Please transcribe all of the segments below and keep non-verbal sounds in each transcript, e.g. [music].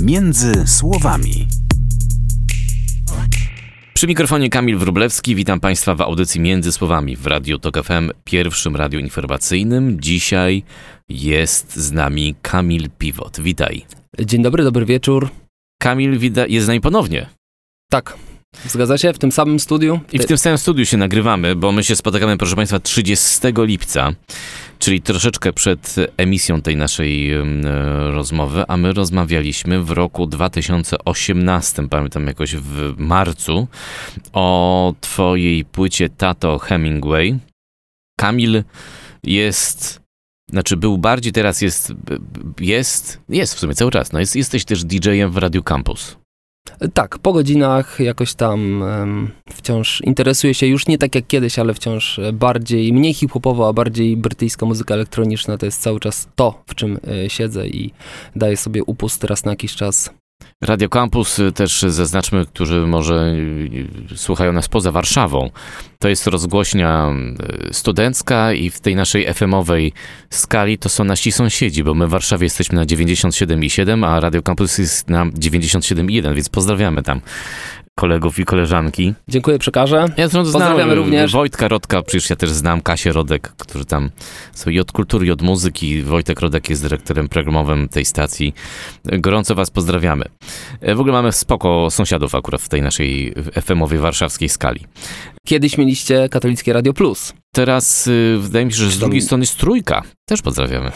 Między słowami. Przy mikrofonie Kamil Wrublewski, witam Państwa w audycji Między Słowami w Radiu Tok FM, pierwszym radiu informacyjnym. Dzisiaj jest z nami Kamil Piwot. Witaj. Dzień dobry, dobry wieczór. Kamil wida- jest z nami ponownie. Tak, zgadza się, w tym samym studiu. I w tym samym studiu się nagrywamy, bo my się spotykamy, proszę Państwa, 30 lipca, czyli troszeczkę przed emisją tej naszej rozmowy, a my rozmawialiśmy w roku 2018, pamiętam jakoś w marcu, o Twojej płycie Tato Hemingway. Kamil jest, znaczy był bardziej, teraz jest, jest, jest w sumie cały czas, no jest, jesteś też DJ-em w Radio Campus. Tak, po godzinach jakoś tam wciąż interesuję się już nie tak jak kiedyś, ale wciąż bardziej, mniej hip-hopowo, a bardziej brytyjska muzyka elektroniczna. To jest cały czas to, w czym e, siedzę i daję sobie upust raz na jakiś czas. Radio Campus y, też zaznaczmy, którzy może y, słuchają nas poza Warszawą. To jest rozgłośnia y, studencka i w tej naszej FM-owej skali to są nasi sąsiedzi, bo my w Warszawie jesteśmy na 97,7, a Radio Campus jest na 97,1, więc pozdrawiamy tam kolegów i koleżanki. Dziękuję, przekażę. Ja zresztą Pozdrawiamy znam, również. Wojtka Rodka, przecież ja też znam Kasię Rodek, którzy tam są i od kultury, i od muzyki. Wojtek Rodek jest dyrektorem programowym tej stacji. Gorąco was pozdrawiamy. E, W ogóle mamy spoko sąsiadów akurat w tej naszej FM-owej warszawskiej skali. Kiedyś mieliście katolickie Radio Plus. Teraz y, wydaje mi się, że z drugiej strony jest trójka. Też pozdrawiamy.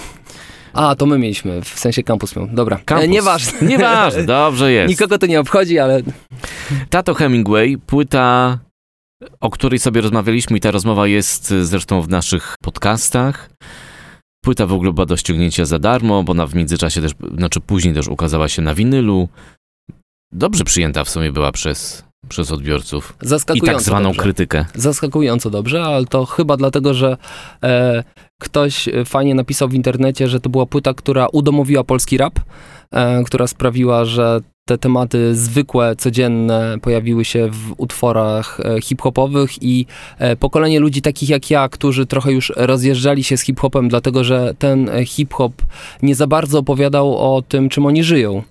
A, to my mieliśmy, w sensie kampus miał. Dobra, Campus. E, nieważne. [laughs] Nieważne, dobrze jest. Nikogo to nie obchodzi, ale Tato Hemingway, płyta, o której sobie rozmawialiśmy i ta rozmowa jest y, zresztą w naszych podcastach. Płyta w ogóle była do ściągnięcia za darmo, bo ona w międzyczasie też, znaczy później też ukazała się na winylu. Dobrze przyjęta w sumie była przez, przez odbiorców i zaskakująco tak zwaną dobrze. krytykę. zaskakująco dobrze, ale to chyba dlatego, że e, ktoś e, fajnie napisał w internecie, że to była płyta, która udomowiła polski rap, e, która sprawiła, że te tematy zwykłe, codzienne pojawiły się w utworach e, hip-hopowych i e, pokolenie ludzi takich jak ja, którzy trochę już rozjeżdżali się z hip-hopem, dlatego że ten hip-hop nie za bardzo opowiadał o tym, czym oni żyją.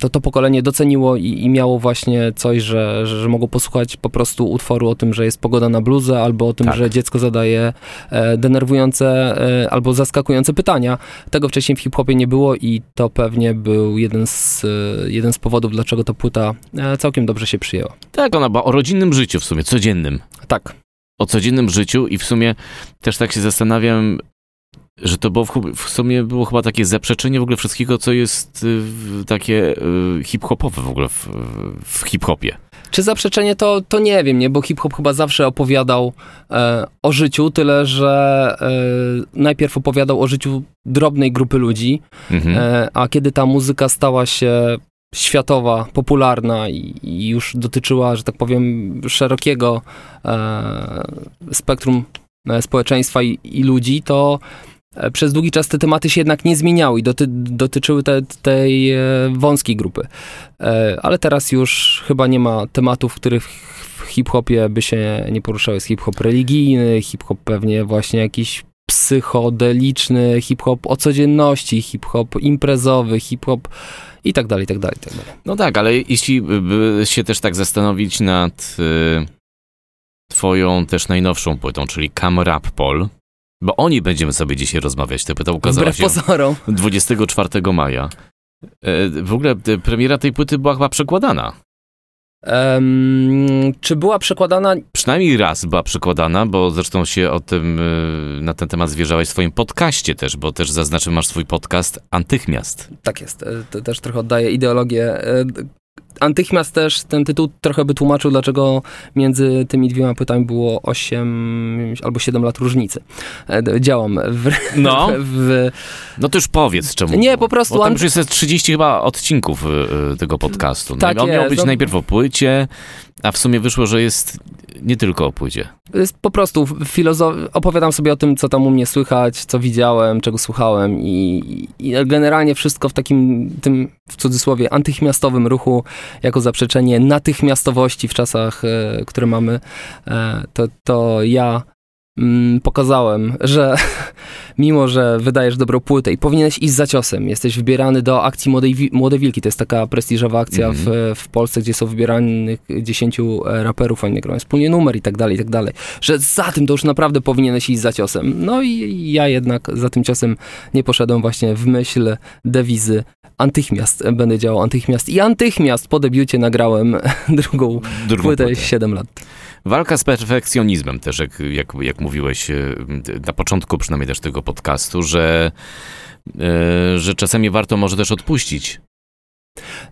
To to pokolenie doceniło i, i miało właśnie coś, że, że, że mogło posłuchać po prostu utworu o tym, że jest pogoda na bluzę, albo o tym, Tak. że dziecko zadaje e, denerwujące e, albo zaskakujące pytania. Tego wcześniej w hip-hopie nie było i to pewnie był jeden z, e, jeden z powodów, dlaczego ta płyta całkiem dobrze się przyjęła. Tak, ona była o rodzinnym życiu w sumie, codziennym. Tak. O codziennym życiu i w sumie też tak się zastanawiam, że to było w, w sumie było chyba takie zaprzeczenie w ogóle wszystkiego, co jest y, takie y, hip-hopowe w ogóle w, w hip-hopie. Czy zaprzeczenie to, to nie wiem, nie? Bo hip-hop chyba zawsze opowiadał e, o życiu, tyle że e, najpierw opowiadał o życiu drobnej grupy ludzi, Mhm. E, a kiedy ta muzyka stała się światowa, popularna i, i już dotyczyła, że tak powiem, szerokiego e, spektrum e, społeczeństwa i, i ludzi, to przez długi czas te tematy się jednak nie zmieniały i doty, dotyczyły te, tej e, wąskiej grupy. E, ale teraz już chyba nie ma tematów, których w hip-hopie by się nie poruszały. Jest hip-hop religijny, hip-hop pewnie właśnie jakiś psychodeliczny, hip-hop o codzienności, hip-hop imprezowy, hip-hop i tak dalej, i tak dalej, tak. No tak, ale jeśli by się też tak zastanowić nad y, twoją też najnowszą płytą, czyli Cam Rap Pol, bo o niej będziemy sobie dzisiaj rozmawiać. Ta płyta ukazała Wbrew się pozorom. 24 maja. E, W ogóle e, premiera tej płyty była chyba przekładana. Em, czy była przekładana? Przynajmniej raz była przekładana, bo zresztą się o tym, y, na ten temat zwierzałeś w swoim podcaście też, bo też zaznaczę, masz swój podcast Antychmiast. Tak jest, e, to też trochę oddaje ideologię. Antychmiast też ten tytuł trochę by tłumaczył, dlaczego między tymi dwiema płytami było 8 albo 7 lat różnicy. E, Działam w, No, w, no to już powiedz czemu. Nie, po prostu Bo tam an- już jest 30 chyba odcinków y, y, tego podcastu. No, Tak i on miał być no. najpierw o płycie, a w sumie wyszło, że jest nie tylko o płycie. Jest po prostu filozo- opowiadam sobie o tym, co tam u mnie słychać, co widziałem, czego słuchałem i, i generalnie wszystko w takim tym, w cudzysłowie, antychmiastowym ruchu, jako zaprzeczenie natychmiastowości w czasach, e, które mamy, e, to, to ja pokazałem, że [laughs] mimo, że wydajesz dobrą płytę i powinieneś iść za ciosem, jesteś wybierany do akcji Młodej, Młode Wilki, to jest taka prestiżowa akcja Mhm. w, w Polsce, gdzie są wybieranych 10 e, raperów, oni grają wspólnie numer i tak dalej, i tak dalej, że za tym to już naprawdę powinieneś iść za ciosem. No i ja jednak za tym ciosem nie poszedłem właśnie w myśl dewizy Antychmiast będę działał Antychmiast i Antychmiast po debiucie nagrałem [laughs] drugą Drugą płytę płytę. 7 lat. Walka z perfekcjonizmem też, jak, jak, jak mówiłeś e, na początku przynajmniej też tego podcastu, że, e, że czasami warto może też odpuścić.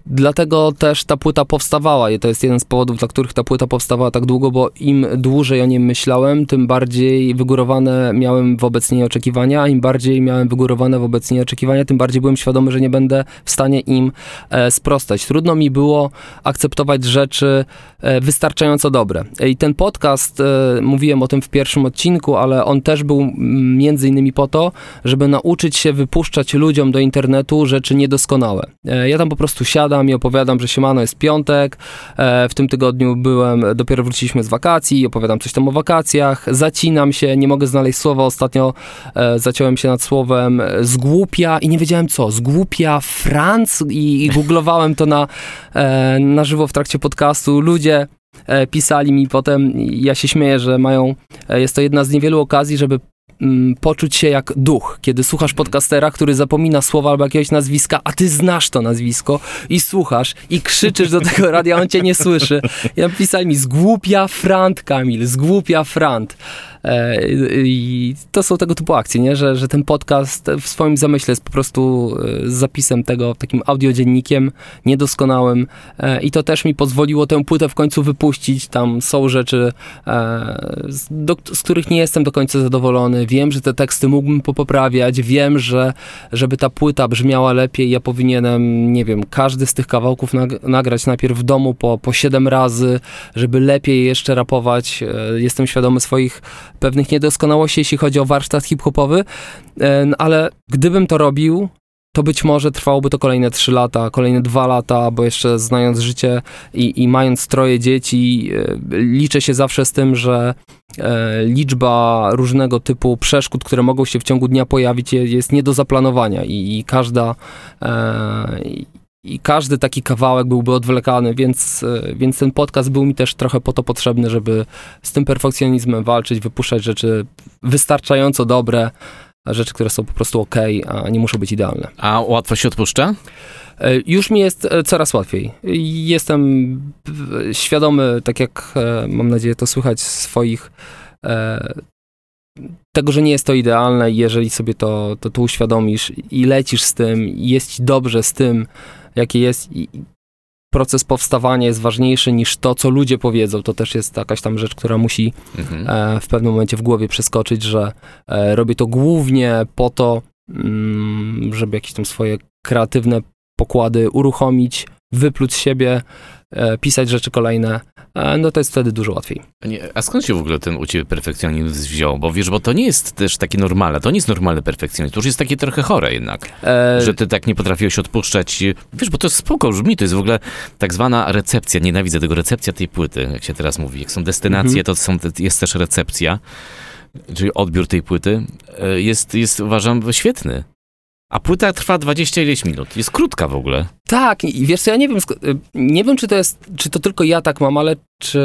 Dlatego też ta płyta powstawała i to jest jeden z powodów, dla których ta płyta powstawała tak długo, bo im dłużej o nim myślałem, tym bardziej wygórowane miałem wobec niej oczekiwania, a im bardziej miałem wygórowane wobec niej oczekiwania, tym bardziej byłem świadomy, że nie będę w stanie im e, sprostać. Trudno mi było akceptować rzeczy e, wystarczająco dobre. I ten podcast, e, mówiłem o tym w pierwszym odcinku, ale on też był między innymi po to, żeby nauczyć się wypuszczać ludziom do internetu rzeczy niedoskonałe. E, Ja tam po prostu siadam i opowiadam, że siemano jest piątek, e, w tym tygodniu byłem, dopiero wróciliśmy z wakacji opowiadam coś tam o wakacjach, zacinam się, nie mogę znaleźć słowa, ostatnio e, zaciąłem się nad słowem e, zgłupia i nie wiedziałem co, zgłupia Franc i, i googlowałem to na, na żywo w trakcie podcastu, ludzie pisali mi potem, ja się śmieję, że mają, jest to jedna z niewielu okazji, żeby poczuć się jak duch, kiedy słuchasz podcastera, który zapomina słowa albo jakiegoś nazwiska, a ty znasz to nazwisko i słuchasz i krzyczysz do tego radia, on cię nie słyszy. I napisali mi, zgłupia Frant, Kamil, zgłupia Frant. E, I to są tego typu akcje, nie? Że, że ten podcast w swoim zamyśle jest po prostu e, zapisem tego, takim audiodziennikiem niedoskonałym e, i to też mi pozwoliło tę płytę w końcu wypuścić. Tam są rzeczy, z, do, z których nie jestem do końca zadowolony. Wiem, że te teksty mógłbym popoprawiać. Wiem, że żeby ta płyta brzmiała lepiej, ja powinienem, nie wiem, każdy z tych kawałków nag nagrać najpierw w domu po, po 7 razy, żeby lepiej jeszcze rapować. Jestem świadomy swoich pewnych niedoskonałości, jeśli chodzi o warsztat hip-hopowy, E, ale gdybym to robił, to być może trwałoby to kolejne 3 lata, kolejne 2 lata, bo jeszcze znając życie i, i mając troje dzieci, e, liczę się zawsze z tym, że e, liczba różnego typu przeszkód, które mogą się w ciągu dnia pojawić, je- jest nie do zaplanowania i, i każda. E, i- każdy taki kawałek byłby odwlekany, więc, e, więc ten podcast był mi też trochę po to potrzebny, żeby z tym perfekcjonizmem walczyć, wypuszczać rzeczy wystarczająco dobre, rzeczy, które są po prostu ok, a nie muszą być idealne. A łatwo się odpuszcza? E, Już mi jest e, coraz łatwiej. Jestem świadomy, tak jak mam nadzieję to słychać, swoich tego, że nie jest to idealne jeżeli sobie to, to, to uświadomisz i lecisz z tym, i jest ci dobrze z tym, jakie jest i proces powstawania jest ważniejszy niż to, co ludzie powiedzą. To też jest jakaś tam rzecz, która musi Mhm. e, w pewnym momencie w głowie przeskoczyć, że e, robię to głównie po to, mm, żeby jakieś tam swoje kreatywne pokłady uruchomić, wypluć z siebie, e, pisać rzeczy kolejne, e, no to jest wtedy dużo łatwiej. A skąd się w ogóle ten u ciebie perfekcjonizm wziął? Bo wiesz, bo to nie jest też takie normalne, to nie jest normalny perfekcjonizm, to już jest takie trochę chore jednak, E, że ty tak nie potrafiłeś odpuszczać. Wiesz, bo to jest spoko brzmi, to jest w ogóle tak zwana recepcja, nienawidzę tego, recepcja tej płyty, jak się teraz mówi. Jak są destynacje, Mhm. to są, jest też recepcja, czyli odbiór tej płyty. E, Jest, jest uważam, świetny. A płyta trwa 20 ileś minut. Jest krótka w ogóle. Tak, i wiesz co, ja nie wiem, y, nie wiem, czy to jest, czy to tylko ja tak mam, ale czy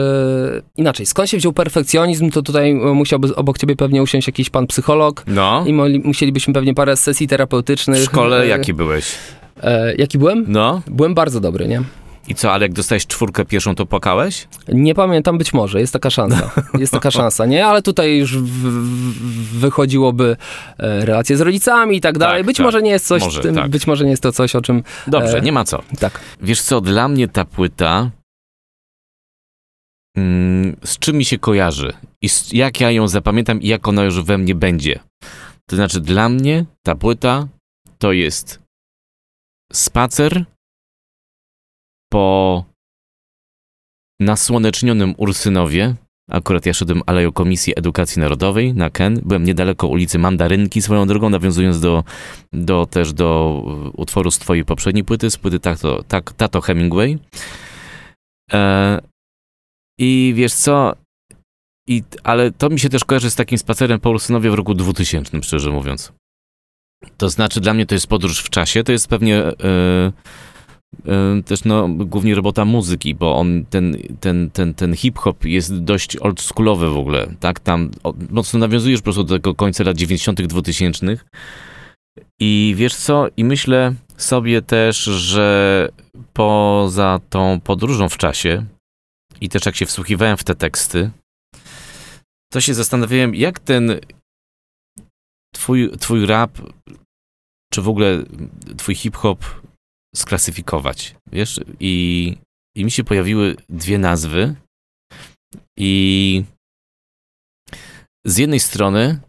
inaczej, skąd się wziął perfekcjonizm, to tutaj y, musiałby obok ciebie pewnie usiąść jakiś pan psycholog No. i musielibyśmy pewnie parę sesji terapeutycznych. W szkole E, jaki byłeś? E, jaki byłem? No. Byłem bardzo dobry, nie? I co, ale jak dostałeś czwórkę pierwszą, to płakałeś? Nie pamiętam, być może, jest taka szansa. Jest taka szansa, nie? Ale tutaj już w, w, wychodziłoby e, relacje z rodzicami i tak dalej. być tak. może nie jest coś, Może, tym, tak. być może nie jest to coś, o czym Dobrze, E. nie ma co. tak. Wiesz co, dla mnie ta płyta mm, z czym mi się kojarzy i z, jak ja ją zapamiętam i jak ona już we mnie będzie. To znaczy dla mnie ta płyta to jest spacer po nasłonecznionym Ursynowie. Akurat ja szedłem Aleją Komisji Edukacji Narodowej na Ken. Byłem niedaleko ulicy Mandarynki swoją drogą, nawiązując do, do też do e, utworu z twojej poprzedniej płyty, z płyty Tato, tak, Tato Hemingway. E, I wiesz co? i, ale to mi się też kojarzy z takim spacerem po Olsynowie w roku 2000, szczerze mówiąc. To znaczy, dla mnie to jest podróż w czasie, to jest pewnie e, też no, głównie robota muzyki, bo on, ten, ten, ten, ten hip-hop jest dość oldschoolowy w ogóle, tak? Tam mocno nawiązujesz po prostu do tego końca lat 90., 2000. I wiesz co? I myślę sobie też, że poza tą podróżą w czasie i też jak się wsłuchiwałem w te teksty, to się zastanawiałem, jak ten twój, twój rap, czy w ogóle twój hip-hop sklasyfikować, wiesz? I, I mi się pojawiły dwie nazwy i z jednej strony,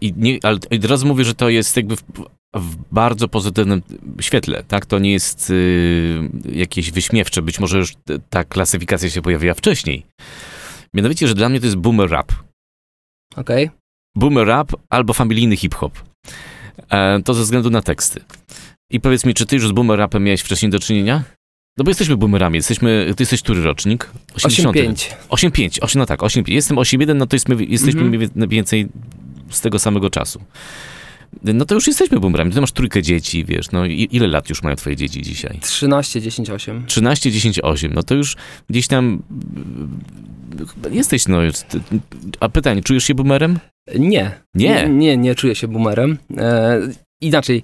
i nie, ale od razu mówię, że to jest jakby w, w bardzo pozytywnym świetle, tak? To nie jest y, jakieś wyśmiewcze, być może już ta klasyfikacja się pojawiła wcześniej. Mianowicie, że dla mnie to jest boomer rap. Okej. Okay. Boomer rap albo familijny hip-hop. E, to ze względu na teksty. I powiedz mi, czy ty już z boomer rapem miałeś wcześniej do czynienia? No bo jesteśmy boomerami, jesteśmy, ty jesteś który rocznik? 85. 85, 8, no tak, 8, jestem 8,1, no to jesteśmy, jesteśmy -hmm. mniej więcej z tego samego czasu. No to już jesteśmy boomerami, ty masz trójkę dzieci, wiesz, no i ile lat już mają twoje dzieci dzisiaj? 13, 10, 8. 13, 10, 8, no to już gdzieś tam jesteś, no, a pytanie, czujesz się boomerem? Nie. Nie? Nie, nie czuję się boomerem. E, inaczej,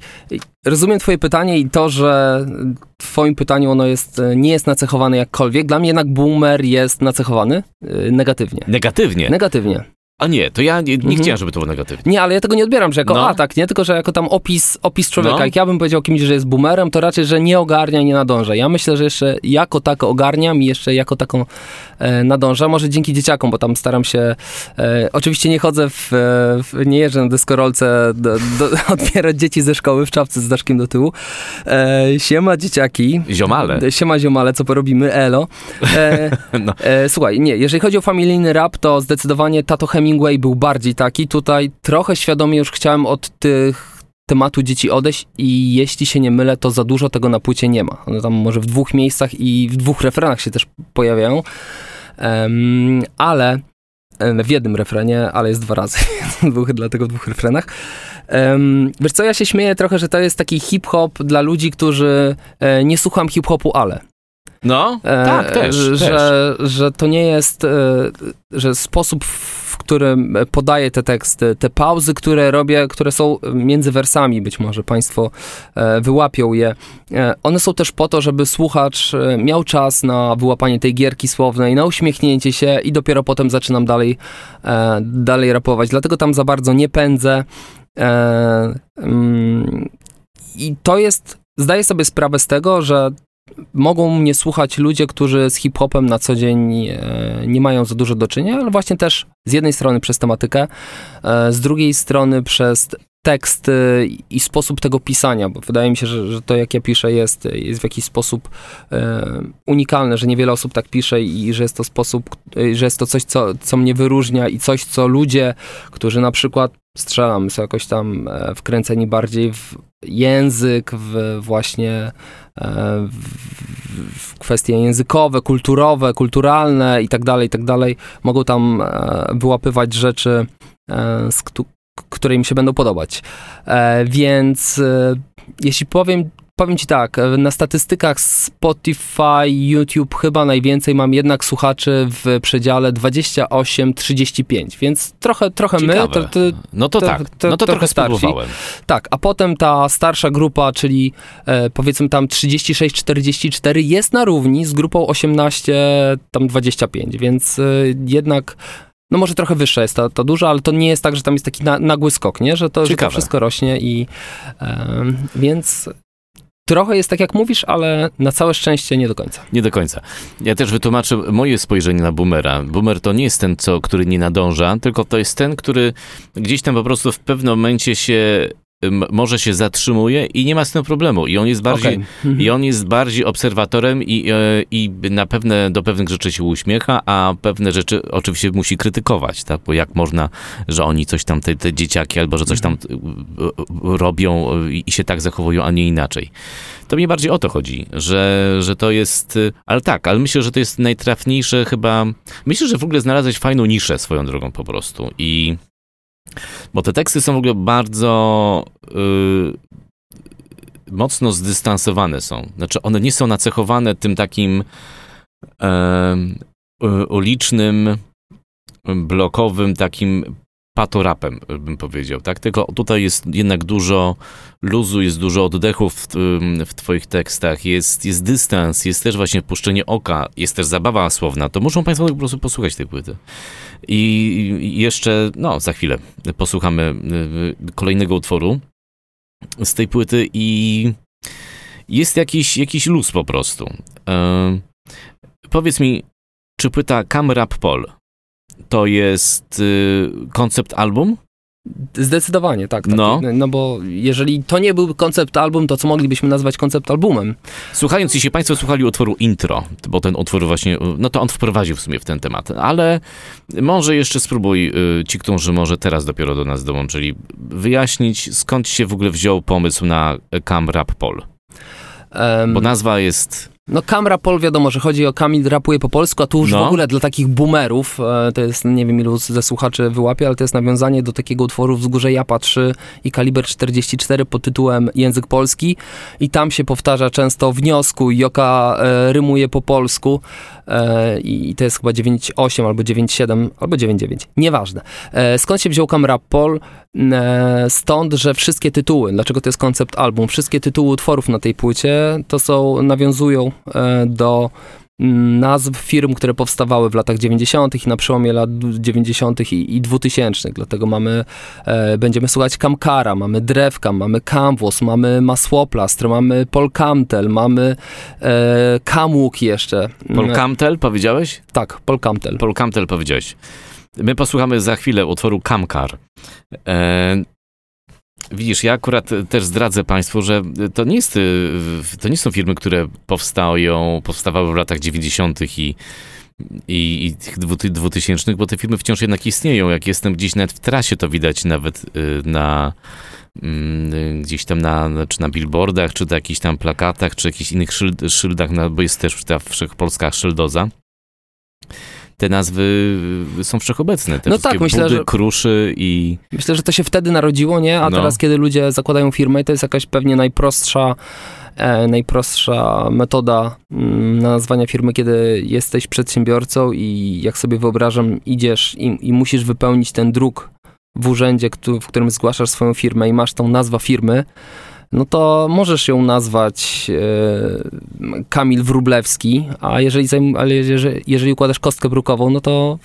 rozumiem twoje pytanie i to, że w twoim pytaniu ono jest, nie jest nacechowane jakkolwiek. Dla mnie jednak boomer jest nacechowany e, negatywnie. Negatywnie? Negatywnie. A nie, to ja nie, nie mhm. chciałem, żeby to było negatywne. Nie, ale ja tego nie odbieram, że jako no. atak, nie? Tylko, że jako tam opis, opis człowieka. No. Jak ja bym powiedział kimś, że jest boomerem, to raczej, że nie ogarnia, nie nadąża. Ja myślę, że jeszcze jako tako ogarniam i jeszcze jako taką e, nadąża. Może dzięki dzieciakom, bo tam staram się... E, oczywiście nie chodzę w, w... nie jeżdżę na deskorolce do, do, [laughs] odbierać dzieci ze szkoły w czapce z daszkiem do tyłu. E, siema dzieciaki. Ziomale. Siema ziomale, co porobimy? Elo. E, [laughs] no. E, słuchaj, nie, jeżeli chodzi o familijny rap, to zdecydowanie Tato Chemii Hemingway był bardziej taki. Tutaj trochę świadomie już chciałem od tych tematu dzieci odejść i jeśli się nie mylę, to za dużo tego na płycie nie ma. One tam może w dwóch miejscach i w dwóch refrenach się też pojawiają. Um, ale w jednym refrenie, ale jest dwa razy, [laughs] dwóch, dlatego w dwóch refrenach. Um, wiesz co, ja się śmieję trochę, że to jest taki hip-hop dla ludzi, którzy e, nie słucham hip-hopu, ale. No, e, tak, też, że, też. że to nie jest, e, że sposób, w którym podaję te teksty, te pauzy, które robię, które są między wersami, być może Państwo e, wyłapią je, one są też po to, żeby słuchacz miał czas na wyłapanie tej gierki słownej, na uśmiechnięcie się i dopiero potem zaczynam dalej, dalej rapować. Dlatego tam za bardzo nie pędzę. Mm, I to jest, zdaję sobie sprawę z tego, że mogą mnie słuchać ludzie, którzy z hip-hopem na co dzień e, nie mają za dużo do czynienia, ale właśnie też z jednej strony przez tematykę, e, z drugiej strony przez tekst i sposób tego pisania, bo wydaje mi się, że, że to jak ja piszę jest, jest w jakiś sposób e, unikalne, że niewiele osób tak pisze i że jest to sposób, że jest to coś, co, co mnie wyróżnia i coś, co ludzie, którzy na przykład strzelam, są jakoś tam wkręceni bardziej w język, w właśnie E, kwestie językowe, kulturowe, kulturalne i tak dalej, i tak mogą tam e, wyłapywać rzeczy, e, które im się będą podobać. Więc jeśli powiem powiem ci tak, na statystykach Spotify, YouTube chyba najwięcej mam jednak słuchaczy w przedziale 28-35, więc trochę, trochę my. To, to, no to, to tak, no to trochę, trochę spróbowałem. Tak, a potem ta starsza grupa, czyli e, powiedzmy tam 36-44 jest na równi z grupą 18, tam 25, więc e, jednak no może trochę wyższa jest ta, ta duża, ale to nie jest tak, że tam jest taki na, nagły skok, nie? Że to, że to wszystko rośnie i e, więc trochę jest tak, jak mówisz, ale na całe szczęście nie do końca. Nie do końca. Ja też wytłumaczę moje spojrzenie na boomera. Boomer to nie jest ten, co, który nie nadąża, tylko to jest ten, który gdzieś tam po prostu w pewnym momencie się może się zatrzymuje i nie ma z tym problemu. I on jest bardziej, okay. i on jest bardziej obserwatorem i, e, i na pewne, do pewnych rzeczy się uśmiecha, a pewne rzeczy oczywiście musi krytykować, tak? Bo jak można, że oni coś tam, te, te dzieciaki albo że coś tam mhm. robią i się tak zachowują, a nie inaczej. To mi bardziej o to chodzi, że, że to jest, ale tak, ale myślę, że to jest najtrafniejsze chyba, myślę, że w ogóle znalazłeś fajną niszę swoją drogą po prostu i bo te teksty są w ogóle bardzo y, mocno zdystansowane są. Znaczy one nie są nacechowane tym takim e, y, ulicznym, blokowym takim patorapem, bym powiedział, tak? Tylko tutaj jest jednak dużo luzu, jest dużo oddechów w, w twoich tekstach, jest, jest dystans, jest też właśnie puszczenie oka, jest też zabawa słowna, to muszą państwo po prostu posłuchać tej płyty. I jeszcze, no, za chwilę posłuchamy y, kolejnego utworu z tej płyty i jest jakiś, jakiś luz po prostu. E, powiedz mi, czy płyta Cam Rap Pol to jest y, koncept album? Zdecydowanie, tak. tak. No. no bo jeżeli to nie był koncept album, to co moglibyśmy nazwać koncept albumem? Słuchając, jeśli Państwo słuchali utworu intro, bo ten utwór właśnie, no to on wprowadził w sumie w ten temat, ale może jeszcze spróbuj y, ci, którzy może teraz dopiero do nas dołączyli, wyjaśnić skąd się w ogóle wziął pomysł na Cam Rap Pol. Um, bo nazwa jest no Kamra Pol wiadomo, że chodzi o Kamil rapuje po polsku, a tu już no. w ogóle dla takich boomerów, e, to jest, nie wiem ilu ze słuchaczy wyłapie, ale to jest nawiązanie do takiego utworu Wzgórze Japa 3 i Kaliber 44 pod tytułem Język Polski i tam się powtarza często wniosku, Joka e, rymuje po polsku e, i to jest chyba 9.8 albo 9.7 albo 9.9, nieważne. E, skąd się wziął Kamra Pol? E, stąd, że wszystkie tytuły, dlaczego to jest koncept album, wszystkie tytuły utworów na tej płycie to są, nawiązują do mm, nazw firm, które powstawały w latach 90. i na przełomie lat 90. i, i 2000. Dlatego mamy, e, będziemy słuchać Kamkara, mamy Drewka, mamy Kamwos, mamy Masłoplastr, mamy Polkamtel, mamy e, Kamłuk jeszcze. Polkamtel powiedziałeś? Tak, Polkamtel. Polkamtel powiedziałeś. My posłuchamy za chwilę utworu Kamkar. E, widzisz, ja akurat też zdradzę Państwu, że to nie, jest, to nie są firmy, które powstają, powstawały w latach 90. i i, tych 2000, bo te filmy wciąż jednak istnieją. Jak jestem gdzieś nawet w trasie, to widać nawet y, na mm, gdzieś tam na, czy na billboardach, czy na jakichś tam plakatach, czy jakichś innych szyld, szyldach, bo jest też ta wszechpolska szyldoza te nazwy są wszechobecne. Te no tak, myślę, budy, że... kruszy i... Myślę, że to się wtedy narodziło, nie? A no. teraz, kiedy ludzie zakładają firmę, to jest jakaś pewnie najprostsza e, najprostsza metoda mm, nazwania firmy, kiedy jesteś przedsiębiorcą i jak sobie wyobrażam, idziesz i, i musisz wypełnić ten druk w urzędzie, w którym zgłaszasz swoją firmę i masz tą nazwę firmy, no to możesz ją nazwać e, Kamil Wrublewski, a jeżeli, ale jeżeli, jeżeli układasz kostkę brukową, no to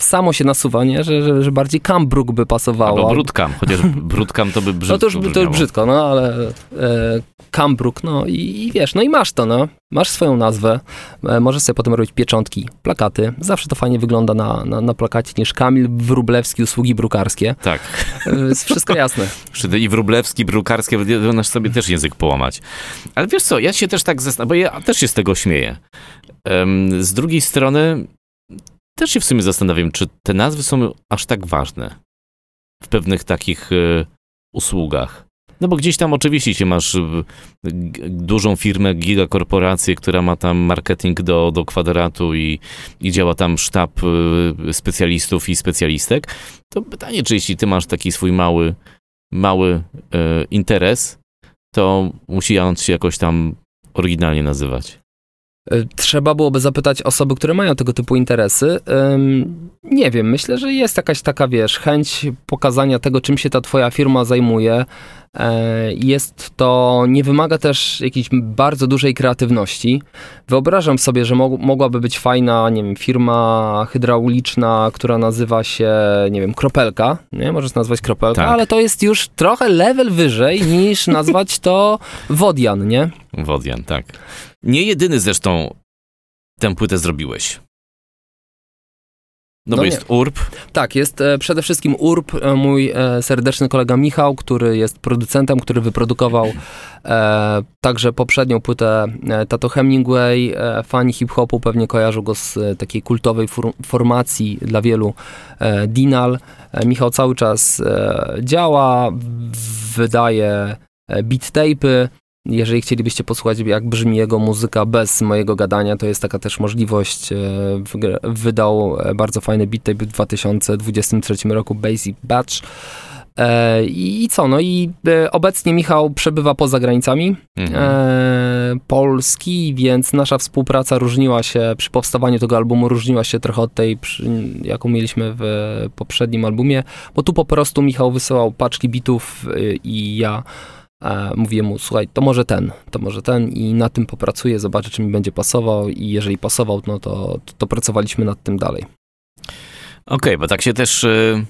samo się nasuwa, nie? Że, że, że bardziej Cambruk by pasowało. Albo Brudkam, chociaż Brudkam to by brzydko No to już, to już brzydko, no ale e, Cambruk, no i, i, wiesz, no i masz to, no. Masz swoją nazwę, e, możesz sobie potem robić pieczątki, plakaty. Zawsze to fajnie wygląda na, na, na plakacie niż Kamil Wrublewski, usługi brukarskie. Tak. E, jest wszystko jasne. [laughs] I Wrublewski, brukarskie, możesz sobie też język połamać. Ale wiesz co, ja się też tak zastanawiam, bo ja też się z tego śmieję. Z drugiej strony też się w sumie zastanawiam, czy te nazwy są aż tak ważne w pewnych takich y, usługach. No bo gdzieś tam oczywiście się masz y, dużą firmę, gigakorporację, która ma tam marketing do, do kwadratu i, i działa tam sztab y, specjalistów i specjalistek. To pytanie, czy jeśli ty masz taki swój mały, mały interes, to musi on się jakoś tam oryginalnie nazywać. E, trzeba byłoby zapytać osoby, które mają tego typu interesy. Nie wiem, myślę, że jest jakaś taka, wiesz, chęć pokazania tego, czym się ta twoja firma zajmuje. E, jest to, nie wymaga też jakiejś bardzo dużej kreatywności. Wyobrażam sobie, że mogłaby być fajna, nie wiem, firma hydrauliczna, która nazywa się, nie wiem, Kropelka, nie? Możesz nazwać Kropelka, tak. ale to jest już trochę level wyżej niż [laughs] nazwać to Wodian, nie? Wodian, tak. Nie jedyny zresztą tę płytę zrobiłeś. No, no bo nie. jest URB. Tak, jest e, przede wszystkim URB, e, mój e, serdeczny kolega Michał, który jest producentem, który wyprodukował e, także poprzednią płytę e, Tato Hemingway. Fani hip-hopu pewnie kojarzą go z takiej kultowej formacji dla wielu Dinal. Michał cały czas działa, wydaje beat tape'y, jeżeli chcielibyście posłuchać, jak brzmi jego muzyka bez mojego gadania, to jest taka też możliwość. E, Wydał e, bardzo fajny beat tape w 2023 roku, Basic Batch. E, I co, no i obecnie Michał przebywa poza granicami Mhm. Polski, więc nasza współpraca różniła się, przy powstawaniu tego albumu różniła się trochę od tej, jaką mieliśmy w poprzednim albumie, bo tu po prostu Michał wysyłał paczki bitów i ja e, mówiłem mu, słuchaj, to może ten, to może ten i na tym popracuję, zobaczę, czy mi będzie pasował i jeżeli pasował, no to, to pracowaliśmy nad tym dalej. Okej, bo tak się też y,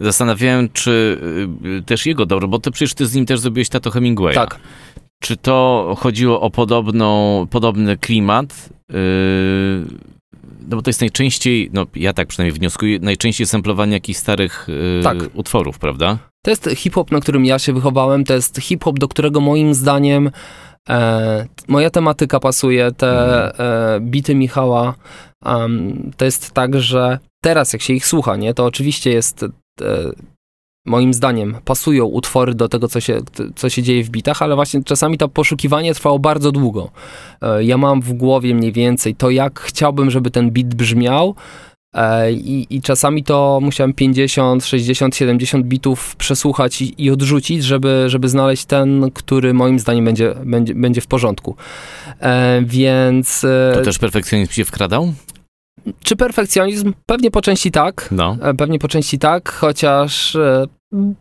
zastanawiałem, czy y, też jego dobro, bo ty przecież ty z nim też zrobiłeś Tato Hemingwaya. Tak, Czy to chodziło o podobną, podobny klimat? Yy, no bo to jest najczęściej, no ja tak przynajmniej wnioskuję, najczęściej samplowanie jakichś starych yy, Tak. utworów, prawda? To jest hip-hop, na którym ja się wychowałem. To jest hip-hop, do którego moim zdaniem e, moja tematyka pasuje. Te e, bity Michała em, to jest tak, że teraz jak się ich słucha, nie, to oczywiście jest e, moim zdaniem pasują utwory do tego, co się, co się dzieje w bitach, ale właśnie czasami to poszukiwanie trwało bardzo długo. E, ja mam w głowie mniej więcej to, jak chciałbym, żeby ten bit brzmiał, E, I, I czasami to musiałem 50, 60, 70 bitów przesłuchać i, i odrzucić, żeby, żeby znaleźć ten, który moim zdaniem będzie, będzie, będzie w porządku. E, więc e, To też perfekcjonizm się wkradał? Czy perfekcjonizm? Pewnie po części tak. No. E, Pewnie po części tak, chociaż e,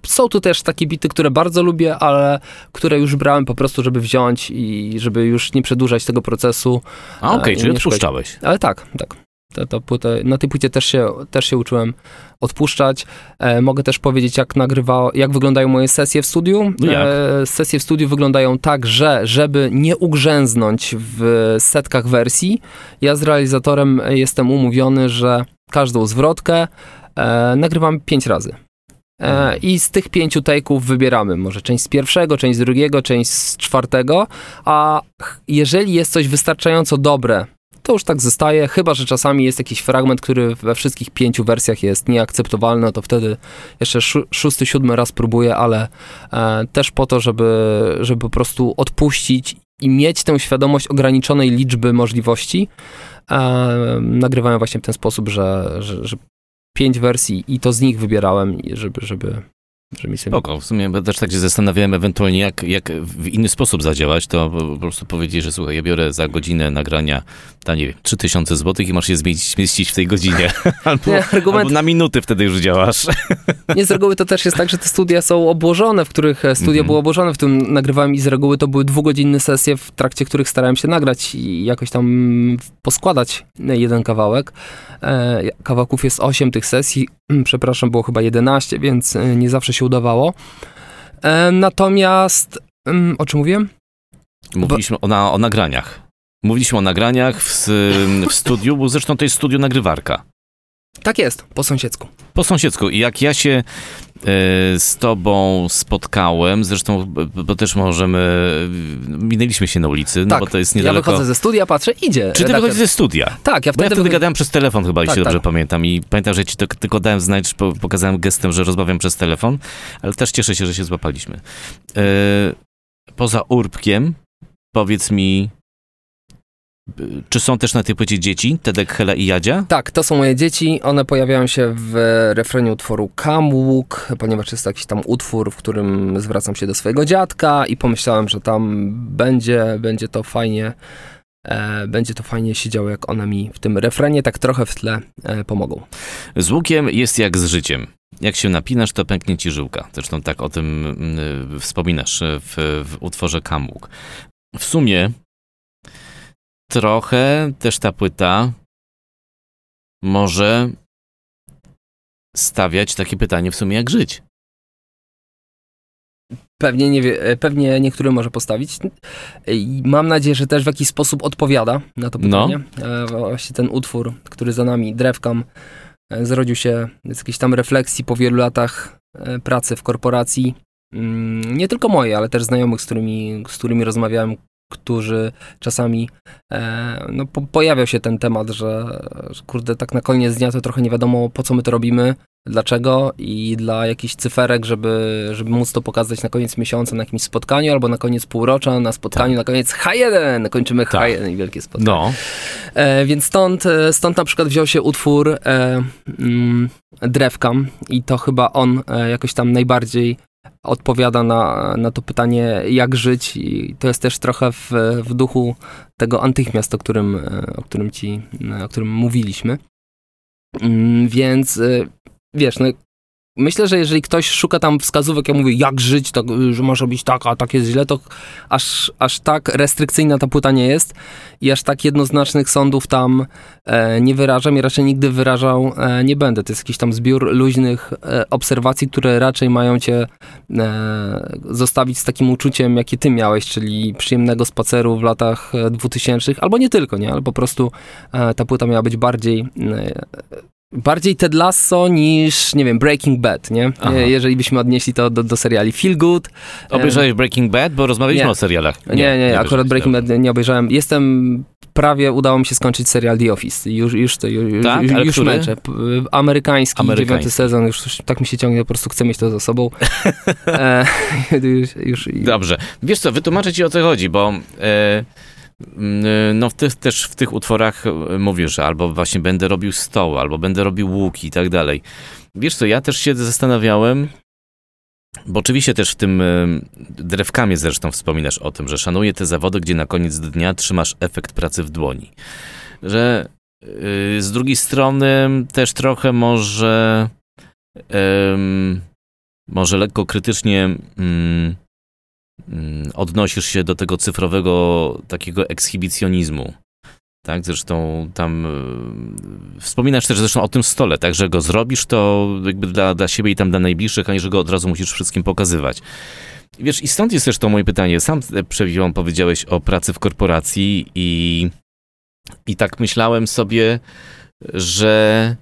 są tu też takie bity, które bardzo lubię, ale które już brałem po prostu, żeby wziąć i żeby już nie przedłużać tego procesu. A okej, i czyli nie szukać. odpuszczałeś. Ale tak, tak. To, to płytę, na tej płycie też się, też się uczyłem odpuszczać. E, mogę też powiedzieć, jak nagrywa, jak wyglądają moje sesje w studiu. No? E, sesje w studiu wyglądają tak, że żeby nie ugrzęznąć w setkach wersji, ja z realizatorem jestem umówiony, że każdą zwrotkę e, nagrywam pięć razy. E, I z tych pięciu take'ów wybieramy może część z pierwszego, część z drugiego, część z czwartego, a jeżeli jest coś wystarczająco dobre, to już tak zostaje, chyba że czasami jest jakiś fragment, który we wszystkich pięciu wersjach jest nieakceptowalny, to wtedy jeszcze szó- szósty, siódmy raz próbuję, ale e, też po to, żeby, żeby po prostu odpuścić i mieć tę świadomość ograniczonej liczby możliwości, e, nagrywałem właśnie w ten sposób, że, że, że pięć wersji i to z nich wybierałem, żeby, żeby, żeby mi. Spoko, w sumie bo też tak się zastanawiałem ewentualnie, jak, jak w inny sposób zadziałać, to po prostu powiedzieć, że słuchaj, ja biorę za godzinę nagrania, ta nie wiem, 3000 zł i masz je zmieścić, zmieścić w tej godzinie. [laughs] albo, Nie, argument, albo na minuty wtedy już działasz. Nie, z reguły to też jest tak, że te studia są obłożone, w których e, studia Mhm. były obłożone, w tym nagrywałem i z reguły to były dwugodzinne sesje, w trakcie których starałem się nagrać i jakoś tam poskładać jeden kawałek. E, Kawałków jest 8 tych sesji, przepraszam, było chyba 11, więc e, nie zawsze się udawało. E, Natomiast, mm, o czym mówiłem? Mówiliśmy o, na, o nagraniach. Mówiliśmy o nagraniach w, w studiu, bo zresztą to jest studio nagrywarka. Tak jest, po sąsiedzku. Po sąsiedzku. I jak ja się z tobą spotkałem, zresztą, bo też możemy, minęliśmy się na ulicy, no Tak, bo to jest Ja niedaleko. wychodzę ze studia, patrzę, idzie. Czy ty wychodzisz ze studia? Tak, ja Bo ja wtedy, wtedy gadałem przez telefon chyba, jeśli Tak, dobrze tak. pamiętam. I pamiętam, że ci to, tylko dałem znać, po, pokazałem gestem, że rozmawiam przez telefon, ale też cieszę się, że się złapaliśmy. E, poza Urbkiem, powiedz mi, y, czy są też na tej płycie dzieci? Tedek, Hela i Jadzia? Tak, to są moje dzieci. One pojawiają się w refrenie utworu Kamłuk, ponieważ jest jakiś tam utwór, w którym zwracam się do swojego dziadka i pomyślałem, że tam będzie, będzie to fajnie, e, będzie to fajnie się działo, jak one mi w tym refrenie tak trochę w tle e, pomogą. Z łukiem jest jak z życiem. Jak się napinasz, to pęknie ci żyłka. Zresztą tak o tym y, wspominasz w, w utworze Kamłuk. W sumie trochę też ta płyta może stawiać takie pytanie w sumie jak żyć. Pewnie, nie wie, e, pewnie niektóry może postawić. I mam nadzieję, że też w jakiś sposób odpowiada na to No. pytanie. E, Właśnie ten utwór, który za nami, Drewkam, e, zrodził się z jakiejś tam refleksji po wielu latach pracy w korporacji. Mm, Nie tylko mojej, ale też znajomych, z którymi, z którymi rozmawiałem, którzy czasami e, no, po, pojawiał się ten temat, że, że kurde, tak na koniec dnia to trochę nie wiadomo po co my to robimy, dlaczego i dla jakichś cyferek, żeby, żeby móc to pokazać na koniec miesiąca na jakimś spotkaniu albo na koniec półrocza, na spotkaniu, Tak. na koniec H1, kończymy Tak. H1 i wielkie spotkanie. No, E, więc stąd, e, stąd na przykład wziął się utwór e, mm, Drewkam i to chyba on e, jakoś tam najbardziej odpowiada na, na to pytanie, jak żyć i to jest też trochę w, w duchu tego antychmiast, o którym, o którym ci, o którym mówiliśmy. Mm, Więc e, wiesz, no, myślę, że jeżeli ktoś szuka tam wskazówek, ja mówię, jak żyć, tak, że może być tak, a tak jest źle, to aż, aż tak restrykcyjna ta płyta nie jest i aż tak jednoznacznych sądów tam e, nie wyrażam i raczej nigdy wyrażał e, nie będę. To jest jakiś tam zbiór luźnych e, obserwacji, które raczej mają cię e, zostawić z takim uczuciem, jakie ty miałeś, czyli przyjemnego spaceru w latach e, 2000, albo nie tylko, nie, ale po prostu e, ta płyta miała być bardziej e, bardziej Ted Lasso niż, nie wiem, Breaking Bad, nie? Aha. E, Jeżeli byśmy odnieśli to do, do seriali Feel Good. obejrzałeś Breaking Bad, bo rozmawialiśmy nie. o serialach. Nie, nie, nie, akurat obejrzałeś, Breaking. Bad nie obejrzałem. Jestem prawie udało mi się skończyć serial The Office. Już, już, to, już, Tak? już, już. P- Amerykański, Amerykański. dziewiąty sezon, już tak mi się ciągnie, po prostu chcę mieć to za sobą. [laughs] e, [laughs] już, już, Dobrze. Wiesz co, wytłumaczę ci o co chodzi, bo e, no w tych, też w tych utworach e, mówisz, że albo właśnie będę robił stoły, albo będę robił łuki i tak dalej. Wiesz co, ja też się zastanawiałem, bo oczywiście też w tym e, drewkamie zresztą wspominasz o tym, że szanuję te zawody, gdzie na koniec dnia trzymasz efekt pracy w dłoni. Że z drugiej strony też trochę może może lekko krytycznie mm, mm, odnosisz się do tego cyfrowego takiego ekshibicjonizmu. Tak, zresztą tam y, wspominasz też zresztą o tym stole, tak, że go zrobisz to jakby dla, dla siebie i tam dla najbliższych, a nie, że go od razu musisz wszystkim pokazywać. Wiesz, i stąd jest też to moje pytanie. Sam e, chwilą powiedziałeś o pracy w korporacji i, i tak myślałem sobie, że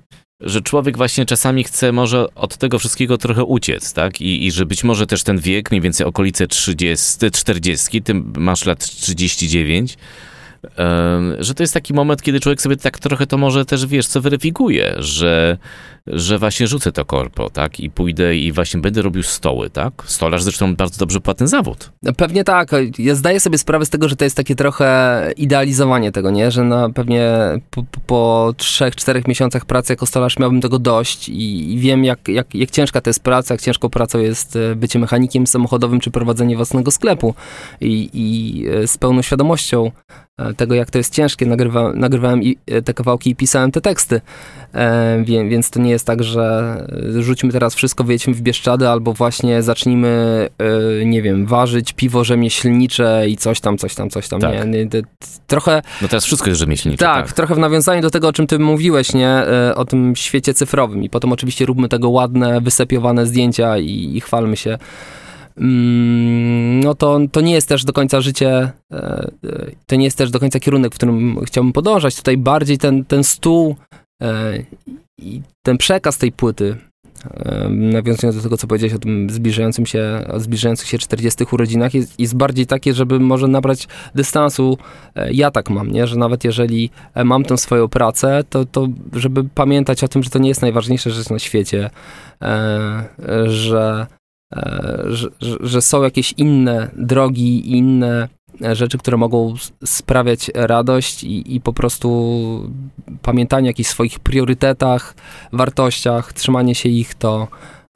że człowiek właśnie czasami chce może od tego wszystkiego trochę uciec, tak? I, i że być może też ten wiek, mniej więcej okolice 30, 40, ty masz lat 39, em, że to jest taki moment, kiedy człowiek sobie tak trochę to może też, wiesz, co weryfikuje, że, że właśnie rzucę to korpo, tak? I pójdę i właśnie będę robił stoły, tak? Stolarz zresztą bardzo dobrze płatny zawód. Pewnie tak. Ja zdaję sobie sprawę z tego, że to jest takie trochę idealizowanie tego, nie? Że na pewnie po, po- po trzech, czterech miesiącach pracy jako stolarz miałbym tego dość i, i wiem, jak, jak, jak ciężka to jest praca, jak ciężką pracą jest e, bycie mechanikiem samochodowym czy prowadzenie własnego sklepu. I, i e, z pełną świadomością e, tego, jak to jest ciężkie, nagrywa, nagrywałem te kawałki i pisałem te teksty. E, więc to nie jest tak, że e, rzućmy teraz wszystko, wyjedźmy w Bieszczady, albo właśnie zacznijmy, e, nie wiem, ważyć piwo rzemieślnicze i coś tam, coś tam, coś tam. Tak. Nie? To- trochę, No teraz wszystko jest rzemieślnicze, tak, tak. trochę w nawiązaniu do tego, o czym ty mówiłeś, nie? O tym świecie cyfrowym. I potem oczywiście róbmy tego ładne, wysepiowane zdjęcia i, i chwalmy się. Mm, No to, to nie jest też do końca życie, to nie jest też do końca kierunek, w którym chciałbym podążać. Tutaj bardziej ten, ten stół i ten przekaz tej płyty, nawiązując do tego, co powiedziałeś o tym zbliżającym się, o zbliżających się 40 urodzinach, jest, jest bardziej takie, żeby może nabrać dystansu. E, Ja tak mam, nie? że nawet jeżeli e, mam tę swoją pracę, to, to żeby pamiętać o tym, że to nie jest najważniejsza rzecz na świecie, e, że, że, że, są jakieś inne drogi inne rzeczy, które mogą sprawiać radość i, i po prostu pamiętanie o jakichś swoich priorytetach, wartościach, trzymanie się ich, to,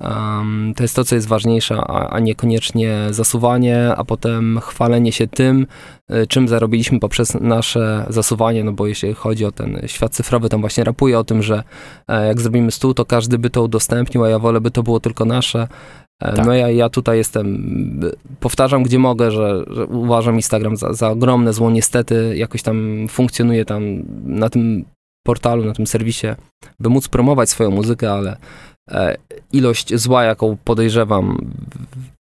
em, to jest to, co jest ważniejsze, a, a niekoniecznie zasuwanie, a potem chwalenie się tym, y, czym zarobiliśmy poprzez nasze zasuwanie, no bo jeśli chodzi o ten świat cyfrowy, tam właśnie rapuje o tym, że e, jak zrobimy stół, to każdy by to udostępnił, a ja wolę, by to było tylko nasze. E, Tak. No ja, ja tutaj jestem, y, powtarzam gdzie mogę, że, że uważam Instagram za, za ogromne zło, niestety jakoś tam funkcjonuje tam na tym portalu, na tym serwisie, by móc promować swoją muzykę, ale e, ilość zła, jaką podejrzewam,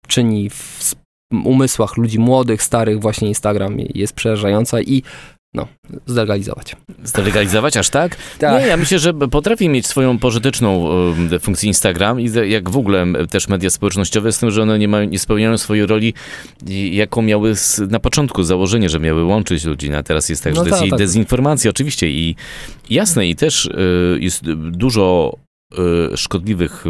czyni w umysłach ludzi młodych, starych, właśnie Instagram jest przerażająca i no, zlegalizować. Zdelegalizować aż tak? Tak. Nie, ja myślę, że potrafi mieć swoją pożyteczną em, funkcję Instagram i jak w ogóle też media społecznościowe z tym, że one nie, mają, nie spełniają swojej roli, jaką miały z, na początku założenie, że miały łączyć ludzi, no, a teraz jest tak, że No to jest tak, i tak. dezinformacja oczywiście i jasne i też y, jest dużo y, szkodliwych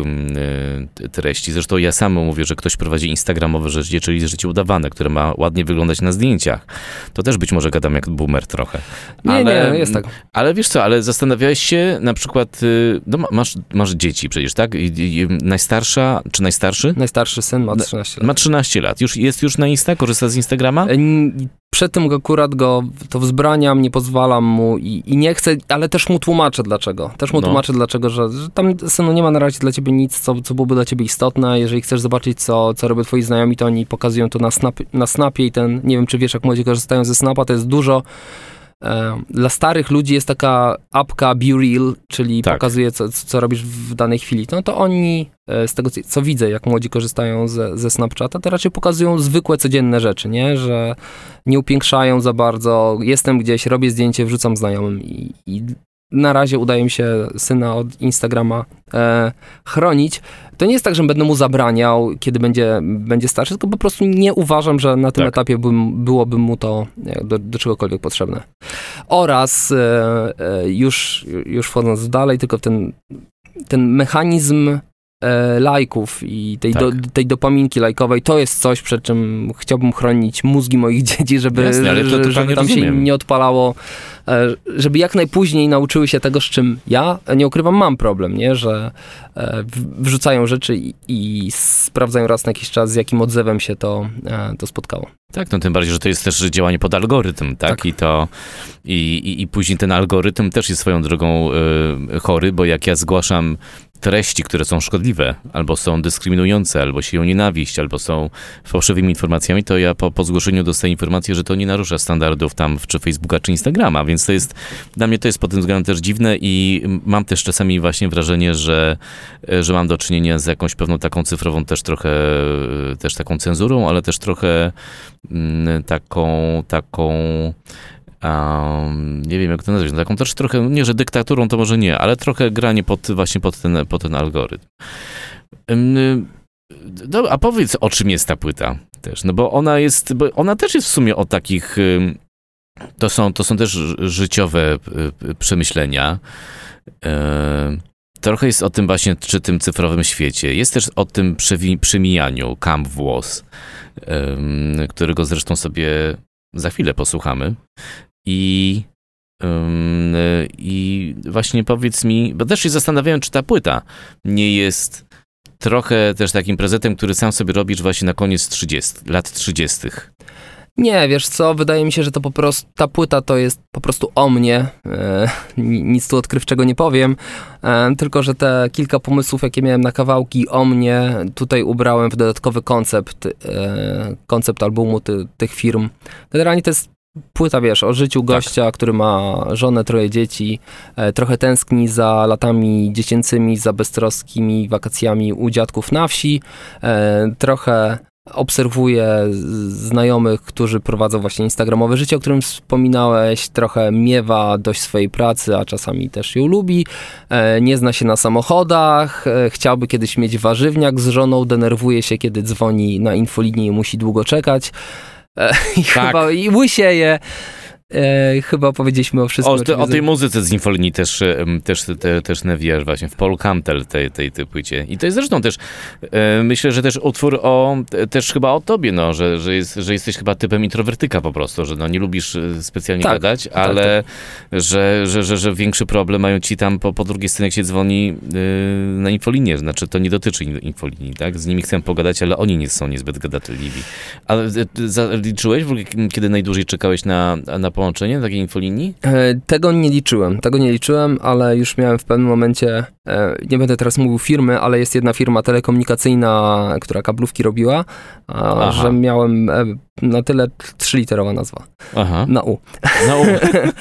y, treści. Zresztą ja sam mówię, że ktoś prowadzi instagramowe życie, czyli życie udawane, które ma ładnie wyglądać na zdjęciach. To też być może gadam jak boomer trochę. Nie, Ale- nie, jest tak. Ale wiesz co, ale zastanawiałeś się na przykład, y, no ma- masz, masz dzieci przecież, tak? I, i, najstarsza, czy najstarszy? Najstarszy syn ma No, 13 lat. Ma 13 lat. Już, jest już na Insta? Korzysta z Instagrama? Przed tym akurat go to wzbraniam, nie pozwalam mu i, i nie chcę, ale też mu tłumaczę dlaczego. Też mu No. tłumaczę dlaczego, że, że tam synu nie ma na razie dla ciebie nic, co, co byłoby dla ciebie istotne. Jeżeli chcesz zobaczyć, co, co robią twoi znajomi, to oni pokazują to na, snap, na snapie i ten, nie wiem czy wiesz, jak młodzi korzystają ze snapa, to jest dużo. Dla starych ludzi jest taka apka Be Real, czyli Tak. pokazuje, co, co robisz w danej chwili. No to oni, e, z tego co, co widzę, jak młodzi korzystają ze, ze Snapchata, to raczej pokazują zwykłe, codzienne rzeczy, nie? Że nie upiększają za bardzo. Jestem gdzieś, robię zdjęcie, wrzucam znajomym i, i na razie udaje mi się syna od Instagrama e, chronić. To nie jest tak, że będę mu zabraniał, kiedy będzie, będzie starszy, tylko po prostu nie uważam, że na tym Tak. etapie bym, byłoby mu to do, do czegokolwiek potrzebne. Oraz e, e, już, już wchodząc dalej, tylko ten, ten mechanizm e, lajków i tej, Tak. do, tej dopaminki lajkowej, to jest coś, przed czym chciałbym chronić mózgi moich [laughs] dzieci, żeby, Jasne, ale to totalnie żeby tam się rozumiem. nie odpalało, e, żeby jak najpóźniej nauczyły się tego, z czym ja, nie ukrywam, mam problem, nie? że e, wrzucają rzeczy i, i sprawdzają raz na jakiś czas, z jakim odzewem się to, e, to spotkało. Tak, no tym bardziej, że to jest też działanie pod algorytm, tak? Tak. I to i, i, i później ten algorytm też jest swoją drogą y, chory, bo jak ja zgłaszam treści, które są szkodliwe, albo są dyskryminujące, albo sieją nienawiść, albo są fałszywymi informacjami, to ja po, po zgłoszeniu dostaję informację, że to nie narusza standardów tam czy Facebooka, czy Instagrama, więc to jest, dla mnie to jest pod tym względem też dziwne i mam też czasami właśnie wrażenie, że, że mam do czynienia z jakąś pewną taką cyfrową też trochę, też taką cenzurą, ale też trochę mm, taką, taką um, nie wiem jak to nazwać, no taką też trochę, nie, że dyktaturą to może nie, ale trochę granie pod, właśnie pod ten, pod ten algorytm. Dobra, a powiedz, o czym jest ta płyta też, no bo ona jest, bo ona też jest w sumie o takich, to są, to są też ży- życiowe y, y, przemyślenia. Trochę jest o tym właśnie, czy tym cyfrowym świecie. Jest też o tym przemijaniu, kamp włos, którego zresztą sobie za chwilę posłuchamy. I, y, I właśnie powiedz mi, bo też się zastanawiałem, czy ta płyta nie jest trochę też takim prezentem, który sam sobie robisz właśnie na koniec 30, lat 30. Nie, wiesz co, wydaje mi się, że to po prostu, ta płyta to jest po prostu o mnie, e, ni- nic tu odkrywczego nie powiem, e, tylko że te kilka pomysłów, jakie miałem na kawałki o mnie, tutaj ubrałem w dodatkowy koncept, e, koncept albumu ty, tych firm. Generalnie to jest płyta, wiesz, o życiu gościa, który ma żonę, troje dzieci, e, trochę tęskni za latami dziecięcymi, za beztroskimi wakacjami u dziadków na wsi, e, trochę obserwuję z- znajomych, którzy prowadzą właśnie instagramowe życie, o którym wspominałeś, trochę miewa dość swojej pracy, a czasami też ją lubi, e, nie zna się na samochodach, e, chciałby kiedyś mieć warzywniak z żoną, denerwuje się, kiedy dzwoni na infolinię i musi długo czekać. E, I Tak. chyba i łysieje. E, chyba powiedzieliśmy o wszystkim. O, te, o tej muzyce z Infolinii też, też, te, też nawijasz właśnie w Paul Cantel tej, tej, tej płycie. I to jest zresztą też, e, myślę, że też utwór o, e, też chyba o tobie, no, że, że, jest, że jesteś chyba typem introwertyka po prostu, że no, nie lubisz e, specjalnie Tak, gadać, ale Że, że, że, że większy problem mają ci tam po, po drugiej stronie, jak się dzwoni e, na Infolinię, znaczy to nie dotyczy in- Infolinii, tak? Z nimi chcę pogadać, ale oni nie są niezbyt gadatliwi. Ale ty zaliczyłeś w ogóle, kiedy najdłużej czekałeś na, na połączenie takiej Infolinii? E, Tego nie liczyłem, tego nie liczyłem, ale już miałem w pewnym momencie nie będę teraz mówił firmy, ale jest jedna firma telekomunikacyjna, która kablówki robiła, Aha. że miałem e, na tyle trzyliterowa nazwa. Aha. Na U. No,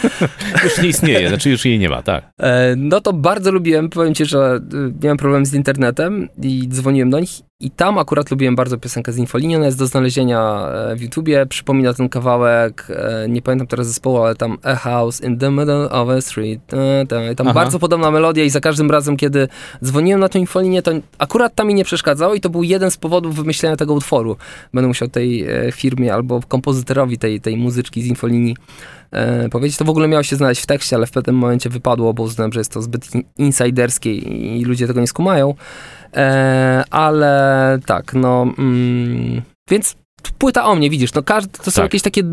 [laughs] już nie istnieje, znaczy już jej nie ma, tak. E, No to bardzo lubiłem, powiem ci, że miałem problem z internetem i dzwoniłem do nich i tam akurat lubiłem bardzo piosenkę z Infolinii, ona jest do znalezienia e, w YouTubie, przypomina ten kawałek, e, nie pamiętam teraz zespołu, ale tam A House in the Middle of a Street, ta, ta, i tam Aha. bardzo podobna melodia i za każdym razem, kiedy dzwoniłem na tę Infolinię, to akurat tam mi nie przeszkadzało i to był jeden z powodów wymyślenia tego utworu. Będę musiał tej e, firmie albo kompozytorowi tej, tej muzyczki z Infolinii e, powiedzieć. To w ogóle miało się znaleźć w tekście, ale w pewnym momencie wypadło, bo uznałem, że jest to zbyt in- insiderskie i ludzie tego nie skumają. E, ale tak, no. Mm, więc płyta o mnie, widzisz, no każdy, to są Tak. jakieś takie.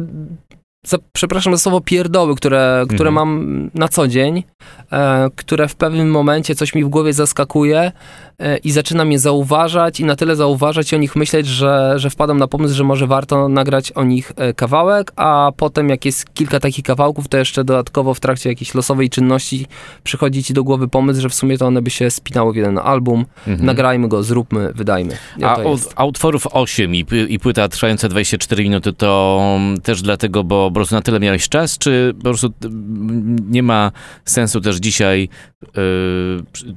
Za, przepraszam za słowo pierdoły, które, które Mhm. mam na co dzień, e, które w pewnym momencie coś mi w głowie zaskakuje e, i zaczynam je zauważać i na tyle zauważać i o nich myśleć, że, że wpadam na pomysł, że może warto nagrać o nich e, kawałek, a potem jak jest kilka takich kawałków, to jeszcze dodatkowo w trakcie jakiejś losowej czynności przychodzi ci do głowy pomysł, że w sumie to one by się spinały w jeden album. Mhm. Nagrajmy go, zróbmy, wydajmy. I A a utworów 8 i, i płyta trwająca 24 minuty to mm, też dlatego, bo po prostu na tyle miałeś czas, czy po prostu mm, nie ma sensu też dzisiaj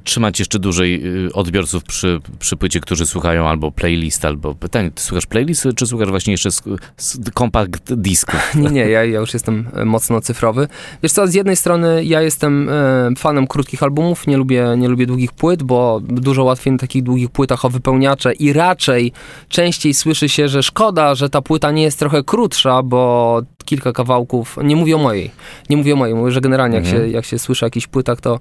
trzymać jeszcze dłużej y, odbiorców przy, przy płycie, którzy słuchają albo playlist, albo pytanie, ty słuchasz playlist, czy słuchasz właśnie jeszcze z, z kompakt disków? [laughs] Nie, nie, ja, ja już jestem e, mocno cyfrowy. Wiesz co, z jednej strony ja jestem e, fanem krótkich albumów, nie lubię, nie lubię długich płyt, bo dużo łatwiej na takich długich płytach o wypełniacze i raczej częściej słyszy się, że szkoda, że ta płyta nie jest trochę krótsza, bo kilka kawałków, nie mówię o mojej, nie mówię o mojej, mówię, że generalnie jak, Mhm. się, jak się słyszy o jakichś płytach, to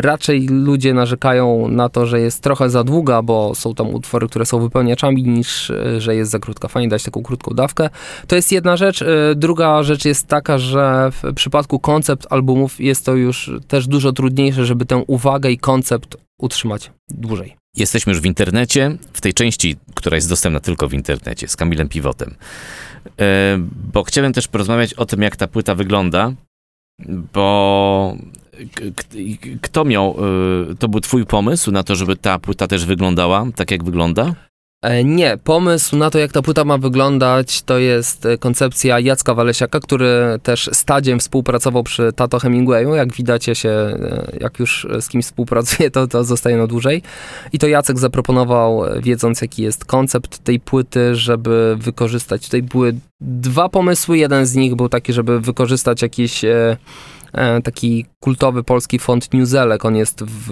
raczej ludzie narzekają na to, że jest trochę za długa, bo są tam utwory, które są wypełniaczami, niż e, że jest za krótka. Fajnie dać taką krótką dawkę. To jest jedna rzecz. E, Druga rzecz jest taka, że w przypadku koncept albumów jest to już też dużo trudniejsze, żeby tę uwagę i koncept utrzymać dłużej. Jesteśmy już w internecie, w tej części, która jest dostępna tylko w internecie, z Kamilem Piwotem. E, Bo chciałem też porozmawiać o tym, jak ta płyta wygląda, bo kto miał, e, to był twój pomysł na to, żeby ta płyta też wyglądała tak, jak wygląda? E, Nie, pomysł na to, jak ta płyta ma wyglądać, to jest e, koncepcja Jacka Walesiaka, który też stadziem współpracował przy Tato Hemingwayu. Jak widać, ja się, e, jak już z kimś współpracuję, to, to zostaje na dłużej. I to Jacek zaproponował, wiedząc jaki jest koncept tej płyty, żeby wykorzystać. Tutaj były dwa pomysły. Jeden z nich był taki, żeby wykorzystać jakiś e, taki kultowy polski font Newzelek. On jest w,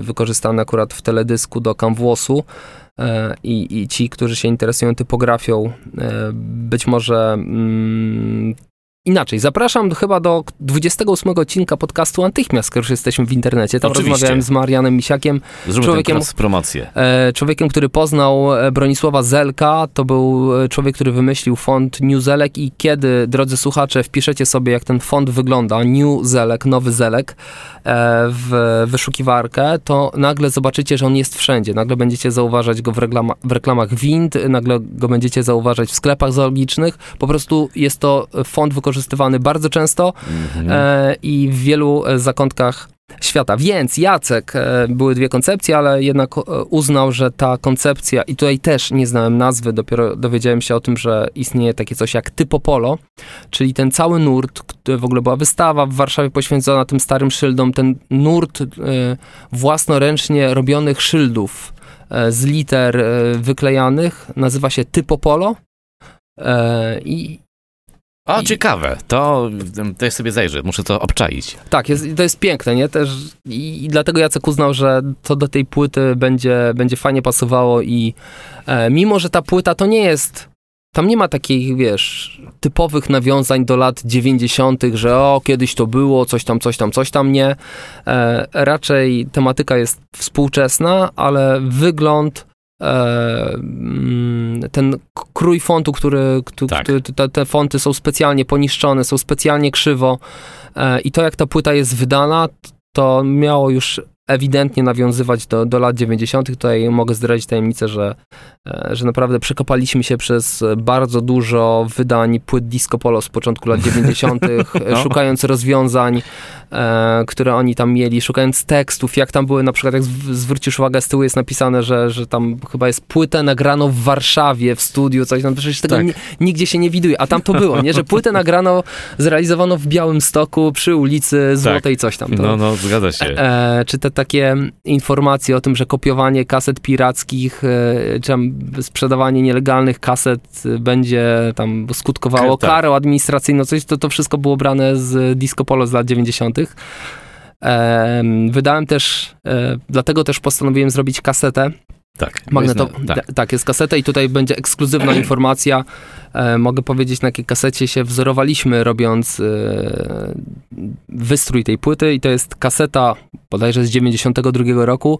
wykorzystany akurat w teledysku do Kamwłosu. E, I, I ci, którzy się interesują typografią, e, być może mm, inaczej. Zapraszam chyba do 28 odcinka podcastu Antychmiast, skoro już jesteśmy w internecie. Tam Oczywiście. rozmawiałem z Marianem Misiakiem, Zróbmy Człowiekiem- promocję. e, człowiekiem, który poznał e, Bronisława Zelka. To był e, człowiek, który wymyślił font New Zelek i kiedy, drodzy słuchacze, wpiszecie sobie, jak ten font wygląda, New Zelek, nowy Zelek, e, w wyszukiwarkę, to nagle zobaczycie, że on jest wszędzie. Nagle będziecie zauważać go w, reklama, w reklamach wind, nagle go będziecie zauważać w sklepach zoologicznych. Po prostu jest to font wykorzystywany bardzo często Mhm. e, i w wielu e, zakątkach świata. Więc Jacek, e, były dwie koncepcje, ale jednak e, uznał, że ta koncepcja, i tutaj też nie znałem nazwy, dopiero dowiedziałem się o tym, że istnieje takie coś jak Typopolo, czyli ten cały nurt, który w ogóle była wystawa w Warszawie poświęcona tym starym szyldom, ten nurt e, własnoręcznie robionych szyldów e, z liter wyklejanych, nazywa się Typopolo. I, O, i- ciekawe. To, to ja sobie zajrzę, muszę to obczaić. Tak, jest, to jest piękne, nie? Też i, i dlatego Jacek uznał, że to do tej płyty będzie, będzie fajnie pasowało i e, mimo, że ta płyta to nie jest tam nie ma takich, wiesz, typowych nawiązań do lat 90., że o, kiedyś to było, coś tam, coś tam, coś tam, nie. E, raczej tematyka jest współczesna, ale wygląd, ten k- krój fontu, który, który, Tak. który te, te fonty są specjalnie poniszczone, są specjalnie krzywo e, i to, jak ta płyta jest wydana, to miało już ewidentnie nawiązywać do, do lat 90. Tutaj mogę zdradzić tajemnicę, że, e, że naprawdę przekopaliśmy się przez bardzo dużo wydań płyt disco polo z początku lat 90., [laughs] No. szukając rozwiązań e, które oni tam mieli, szukając tekstów, jak tam były, na przykład jak zw- zwrócisz uwagę, z tyłu jest napisane, że, że tam chyba jest płytę nagrano w Warszawie, w studiu, coś tam, przecież tego Tak. ni- nigdzie się nie widuje, a tam to było, nie, że płytę nagrano, zrealizowano w Białym Stoku, przy ulicy Złotej, coś tam. To, No, no, zgadza się. E, czy te takie informacje o tym, że kopiowanie kaset pirackich, e, czy tam sprzedawanie nielegalnych kaset e, będzie tam skutkowało Tak. karą administracyjną, coś, to, to wszystko było brane z Disco Polo z lat 90. Wydałem też, e, dlatego też postanowiłem zrobić kasetę Tak. Magneto... Jest na- tak. tak. jest kaseta i tutaj będzie ekskluzywna informacja. E, mogę powiedzieć, na jakiej kasecie się wzorowaliśmy, robiąc e, wystrój tej płyty i to jest kaseta bodajże z 92 roku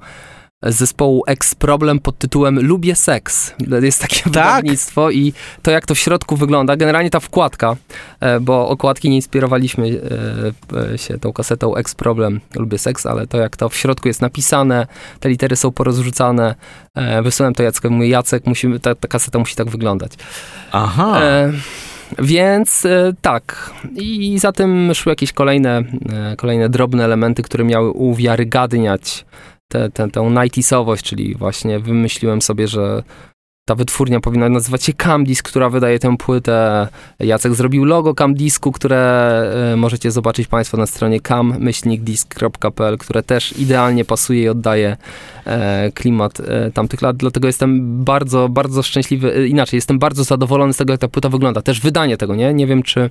zespołu Ex Problem pod tytułem Lubię seks. Jest takie wydawnictwo i to jak to w środku wygląda, generalnie ta wkładka, e, bo okładki nie inspirowaliśmy e, e, się tą kasetą Ex Problem Lubię seks, ale to jak to w środku jest napisane, te litery są porozrzucane, wysyłałem to Jackowi, mówię Jacek, musimy, ta, ta kaseta musi tak wyglądać. Aha. E, więc e, tak. I za tym szły jakieś kolejne, e, kolejne drobne elementy, które miały uwiarygadniać tę te, tę 90sowość, czyli właśnie wymyśliłem sobie, że ta wytwórnia powinna nazywać się Camdisc, która wydaje tę płytę. Jacek zrobił logo Camdiscu, które e, możecie zobaczyć Państwo na stronie cam-disc.pl, które też idealnie pasuje i oddaje e, klimat e, tamtych lat. Dlatego jestem bardzo, bardzo szczęśliwy. Inaczej, jestem bardzo zadowolony z tego, jak ta płyta wygląda. Też wydanie tego, nie? Nie wiem, czy,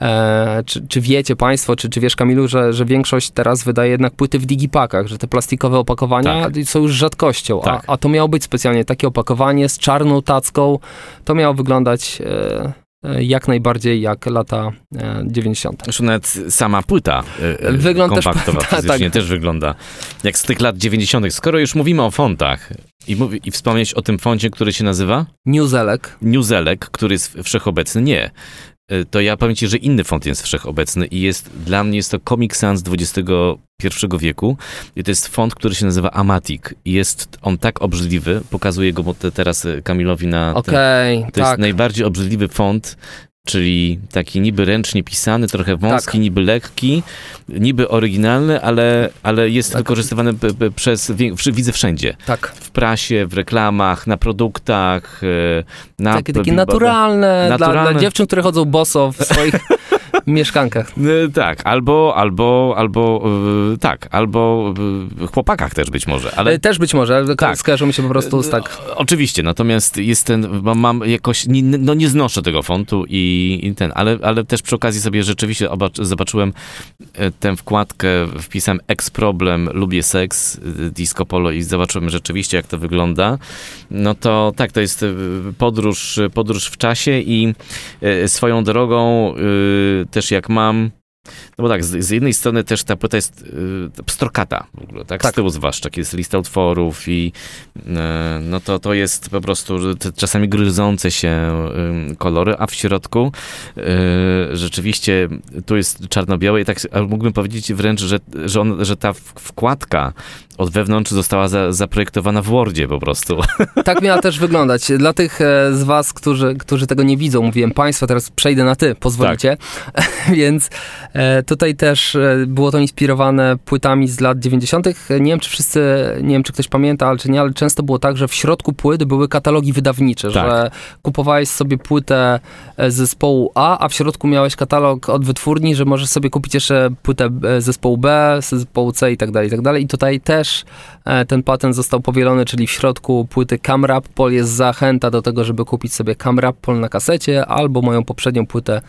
e, czy, czy wiecie Państwo, czy, czy wiesz, Kamilu, że, że większość teraz wydaje jednak płyty w digipakach, że te plastikowe opakowania Tak. są już rzadkością. Tak. A, a to miało być specjalnie takie opakowanie z czarną tacką. To miało wyglądać e, e, jak najbardziej jak lata e, 90. Zresztą nawet sama płyta e, Wygląda też- kompaktowa [laughs] tak, fizycznie tak. też wygląda jak z tych lat 90. Skoro już mówimy o fontach i, mówi, i wspomnieć o tym foncie, który się nazywa Newselek. Newselek, który jest wszechobecny, nie. E, To ja powiem ci, że inny font jest wszechobecny i jest, dla mnie jest to Comic Sans XXI wieku i to jest font, który się nazywa Amatic i jest on tak obrzydliwy, pokazuję go teraz e, Kamilowi na... Okej, To tak. jest najbardziej obrzydliwy font, czyli taki niby ręcznie pisany, trochę wąski, Tak. niby lekki, niby oryginalny, ale, ale jest Tak. wykorzystywany przez, widzę wszędzie. Tak. W prasie, w reklamach, na produktach, e, na... Takie, takie billboardach. naturalne, Dla, Naturalne. dla dziewczyn, które chodzą boso w swoich [laughs] [laughs] mieszkankach. E, Tak, albo, albo, albo, e, tak, albo e, chłopakach też być może, ale Ale też być może, Tak. tak. skojarzą mi się po prostu z tak. O- Oczywiście, natomiast jest ten, mam, jakoś, no nie znoszę tego fontu i, i ten, ale, ale też przy okazji sobie rzeczywiście obacz, zobaczyłem tę wkładkę, wpisałem ex problem, lubię seks, disco polo i zobaczyłem rzeczywiście jak to wygląda. No to tak, to jest podróż, podróż w czasie i swoją drogą też jak mam no bo tak, z, z jednej strony też ta płyta jest y, pstrokata w ogóle, tak? Tak. Z tyłu zwłaszcza, jak jest lista utworów i y, no to, to jest po prostu te czasami gryzące się y, kolory, a w środku y, rzeczywiście tu jest czarno-białe i tak mógłbym powiedzieć wręcz, że, że, on, że ta wkładka od wewnątrz została za, zaprojektowana w Wordzie po prostu. [laughs] Tak miała też wyglądać. Dla tych e, z was, którzy, którzy tego nie widzą, mówiłem państwa, teraz przejdę na ty, pozwolicie. [laughs] Więc e, tutaj też e, było to inspirowane płytami z lat 90. Nie wiem, czy wszyscy, nie wiem, czy ktoś pamięta, ale czy nie, ale często było tak, że w środku płyt były katalogi wydawnicze, Tak. że kupowałeś sobie płytę e, zespołu A, a w środku miałeś katalog od wytwórni, że możesz sobie kupić jeszcze płytę e, zespołu B, zespołu C i tak dalej, i tak dalej. I tutaj też e, ten patent został powielony, czyli w środku płyty Camrap Pol jest zachęta do tego, żeby kupić sobie Camrap Pol na kasecie albo moją poprzednią płytę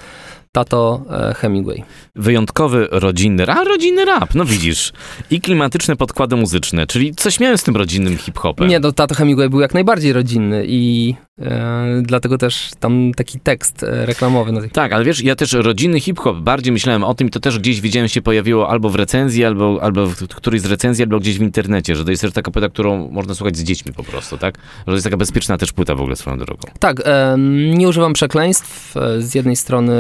Tato e, Hemingway. Wyjątkowy rodzinny rap, a rodzinny rap, no widzisz. I klimatyczne podkłady muzyczne, czyli coś miałem z tym rodzinnym hip-hopem. Nie, no Tato Hemingway był jak najbardziej rodzinny i e, dlatego też tam taki tekst e, reklamowy na tej Tak, ale wiesz, ja też rodzinny hip-hop, bardziej myślałem o tym i to też gdzieś widziałem się pojawiło albo w recenzji, albo, albo w którejś z recenzji, albo gdzieś w internecie, że to jest też taka płyta, którą można słuchać z dziećmi po prostu, tak? Że to jest taka bezpieczna też płyta w ogóle swoją drogą. Tak, nie używam przekleństw. E, Z jednej strony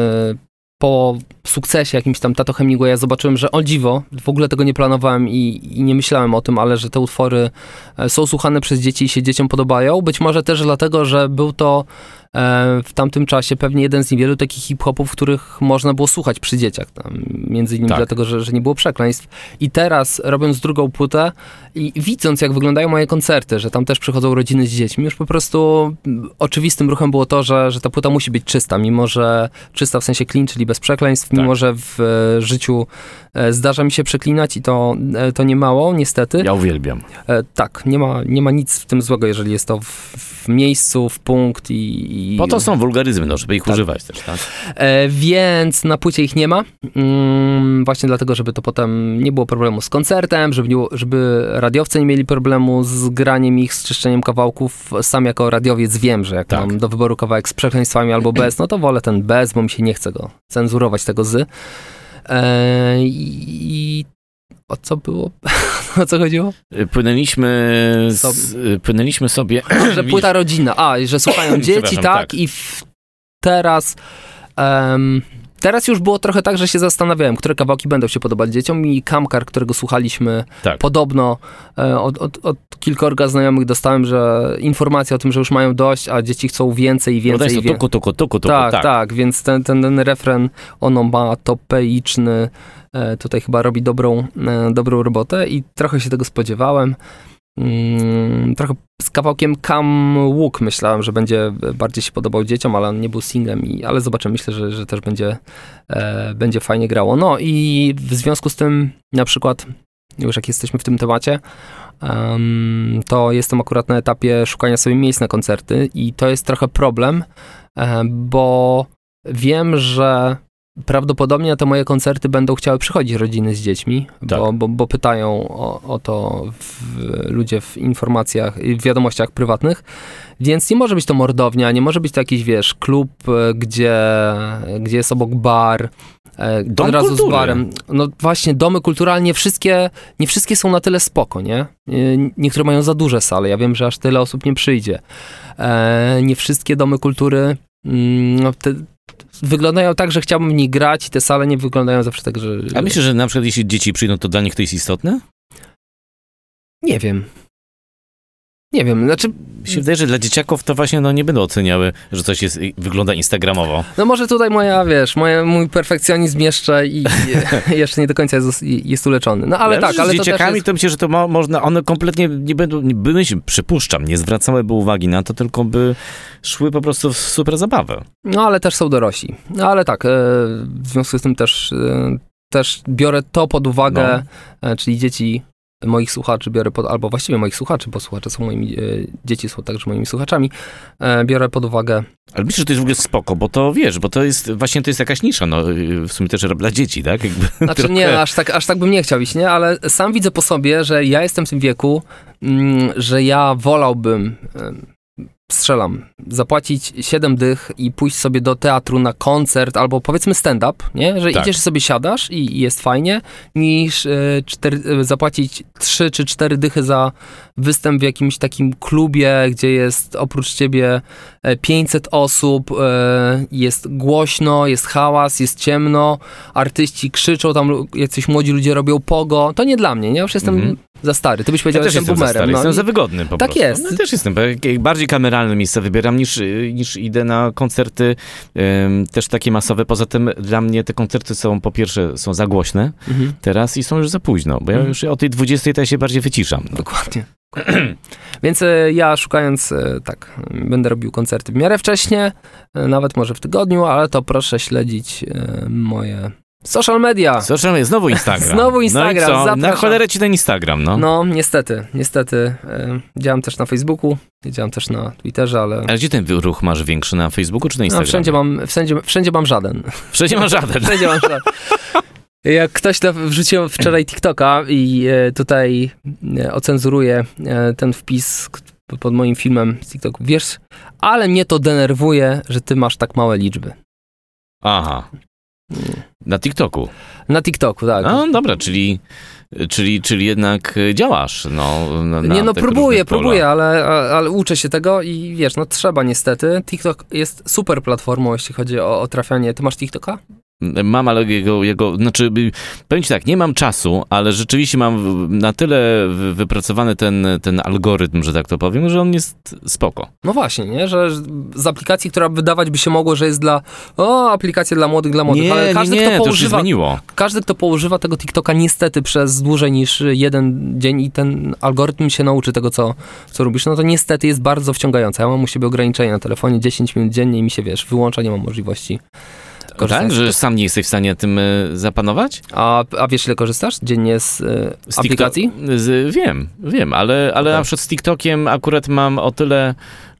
po sukcesie jakimś tam Tato Hemingwaya zobaczyłem, że o dziwo, w ogóle tego nie planowałem i, i nie myślałem o tym, ale że te utwory e, są słuchane przez dzieci i się dzieciom podobają. Być może też dlatego, że był to w tamtym czasie pewnie jeden z niewielu takich hip-hopów, których można było słuchać przy dzieciach. Tam, między innymi Tak. dlatego, że, że nie było przekleństw. I teraz, robiąc drugą płytę i widząc, jak wyglądają moje koncerty, że tam też przychodzą rodziny z dziećmi, już po prostu oczywistym ruchem było to, że, że ta płyta musi być czysta, mimo że czysta w sensie clean, czyli bez przekleństw, Tak. mimo że w e, życiu e, zdarza mi się przeklinać i to, e, to nie mało, niestety. Ja uwielbiam. Tak, nie ma, nie ma nic w tym złego, jeżeli jest to w, w miejscu, w punkt i... i Po to są wulgaryzmy, no, żeby ich Tak. używać też, tak? E, więc na płycie ich nie ma. Mm, właśnie dlatego, żeby to potem nie było problemu z koncertem, żeby, było- żeby radiowcy nie mieli problemu z graniem ich, z czyszczeniem kawałków. Sam jako radiowiec wiem, że jak Tak. mam do wyboru kawałek z przekleństwami albo bez, no to wolę ten bez, bo mi się nie chce go cenzurować, tego z. E, I o co było? [laughs] o co chodziło? Y, Płynęliśmy, z, y, płynęliśmy sobie... [clears throat] że [clears throat] płyta rodzinna. A, że słuchają [clears throat] dzieci, tak, tak. i w, teraz. em, teraz już było trochę tak, że się zastanawiałem, które kawałki będą się podobać dzieciom i Kamkar, którego słuchaliśmy, Tak. podobno e, od, od, od kilkorga znajomych dostałem, że informacja o tym, że już mają dość, a dzieci chcą więcej i No więcej i to tuku, tuku, tuku, tuku, Tak, tak. tak, więc ten, ten, ten refren onomatopoiczny e, tutaj chyba robi dobrą, e, dobrą robotę i trochę się tego spodziewałem. Mm, trochę z kawałkiem Come Walk myślałem, że będzie bardziej się podobał dzieciom, ale on nie był singlem, i, ale zobaczymy, myślę, że, że też będzie, e, będzie fajnie grało. No i w związku z tym na przykład, już jak jesteśmy w tym temacie, em, to jestem akurat na etapie szukania sobie miejsc na koncerty i to jest trochę problem, e, bo wiem, że prawdopodobnie na te moje koncerty będą chciały przychodzić rodziny z dziećmi, Tak. bo, bo, bo pytają o, o to w, ludzie w informacjach, w wiadomościach prywatnych, więc nie może być to mordownia, nie może być to jakiś, wiesz, klub, e, gdzie, gdzie jest obok bar, e, Dom od razu kultury. z barem. No właśnie, domy kulturalne, nie wszystkie, nie wszystkie są na tyle spoko, nie? E, Niektóre mają za duże sale, ja wiem, że aż tyle osób nie przyjdzie. Nie wszystkie domy kultury mm, no, te, wyglądają tak, że chciałbym w nich grać i te sale nie wyglądają zawsze tak, że... A myślę, że na przykład jeśli dzieci przyjdą, to dla nich to jest istotne? Nie wiem. Nie wiem, znaczy, się wydaje, że dla dzieciaków to właśnie no, nie będą oceniały, że coś jest, wygląda instagramowo. no może tutaj moja, wiesz, moje, mój perfekcjonizm jeszcze i i [laughs] jeszcze nie do końca jest, jest uleczony. No ale Ja tak, myślę, ale z to dzieciakami jest... to myślę, że to mo, można, one kompletnie nie będą, by, myśl, przypuszczam, nie zwracałyby uwagi na to, tylko by szły po prostu w super zabawę. No ale też są dorośli. No ale tak, e, w związku z tym też, e, też biorę to pod uwagę, e, czyli dzieci moich słuchaczy biorę pod, albo właściwie moich słuchaczy, bo słuchacze są moimi, e, dzieci są także moimi słuchaczami, e, biorę pod uwagę Ale myślę, że to jest w ogóle spoko, bo to wiesz, bo to jest, właśnie to jest jakaś nisza, no w sumie też dla dzieci, tak? Jakby [laughs] Znaczy trochę. nie, aż tak, aż tak bym nie chciał iść, nie? Ale sam widzę po sobie, że ja jestem w tym wieku, mm, że ja wolałbym, em, strzelam, zapłacić 7 dych i pójść sobie do teatru na koncert albo powiedzmy stand-up, nie? Że Tak. idziesz sobie siadasz i, i jest fajnie, niż e, cztery, e, zapłacić 3 czy 4 dychy za występ w jakimś takim klubie, gdzie jest oprócz ciebie e, 500 osób, e, jest głośno, jest hałas, jest ciemno, artyści krzyczą, tam jacyś młodzi ludzie robią pogo. To nie dla mnie, nie? Już jestem Mhm. za stary. Ty byś Ja powiedział, też że jestem jestem za stary, boomerem. jestem no. za wygodny po Tak prostu. jest. No, ja też jestem, bo jak- kameralne miejsca wybieram niż, niż idę na koncerty też takie masowe. Poza tym dla mnie te koncerty są po pierwsze są za głośne Mhm. teraz i są już za późno, bo ja Mhm. już o tej 20 to ja się bardziej wyciszam. No. Dokładnie. [clears throat] Więc e, ja szukając, e, tak, będę robił koncerty w miarę wcześnie, e, nawet może w tygodniu, ale to proszę śledzić moje social media. Social media, znowu Instagram. [laughs] Znowu Instagram, No i co? Na zapraszam. cholerę ci ten Instagram, no. No, niestety, niestety. Działam też na Facebooku, działam też na Twitterze, ale Ale gdzie ten ruch masz większy, na Facebooku czy na no, Instagramie? wszędzie, mam, wszędzie, wszędzie mam żaden. Wszędzie ma żaden. [laughs] Wszędzie mam żaden. Jak ktoś to wrzucił wczoraj TikToka i e, tutaj e, ocenzuruje e, ten wpis pod moim filmem z TikToku, wiesz, ale mnie to denerwuje, że ty masz tak małe liczby. Aha. Na TikToku. Na TikToku, tak. No dobra, czyli, czyli, czyli jednak działasz. No, na, na nie no, próbuję, próbuję, ale, ale uczę się tego i wiesz, no trzeba niestety. TikTok jest super platformą, jeśli chodzi o, o trafianie. Ty masz TikToka? Mam, ale jego, jego znaczy, powiem ci tak, nie mam czasu, ale rzeczywiście mam na tyle wy- wypracowany ten, ten algorytm, że tak to powiem, że on jest spoko. No właśnie, nie? Że z aplikacji, która wydawać by się mogło, że jest dla o, aplikacja dla młodych, dla młodych, Nie, ale nie, każdy, nie, kto to już się poużywa, zmieniło. każdy, kto poużywa tego TikToka niestety przez dłużej niż jeden dzień i ten algorytm się nauczy tego, co, co robisz, no to niestety jest bardzo wciągające. Ja mam u siebie ograniczenie na telefonie 10 minut dziennie i mi się, wiesz, wyłącza, nie mam możliwości korzystać Tak, że sam nie jesteś w stanie tym y, zapanować? A, a wiesz, ile korzystasz dziennie z, y, Z aplikacji? Z, wiem, wiem, ale, ale Okej. na przykład z TikTokiem akurat mam o tyle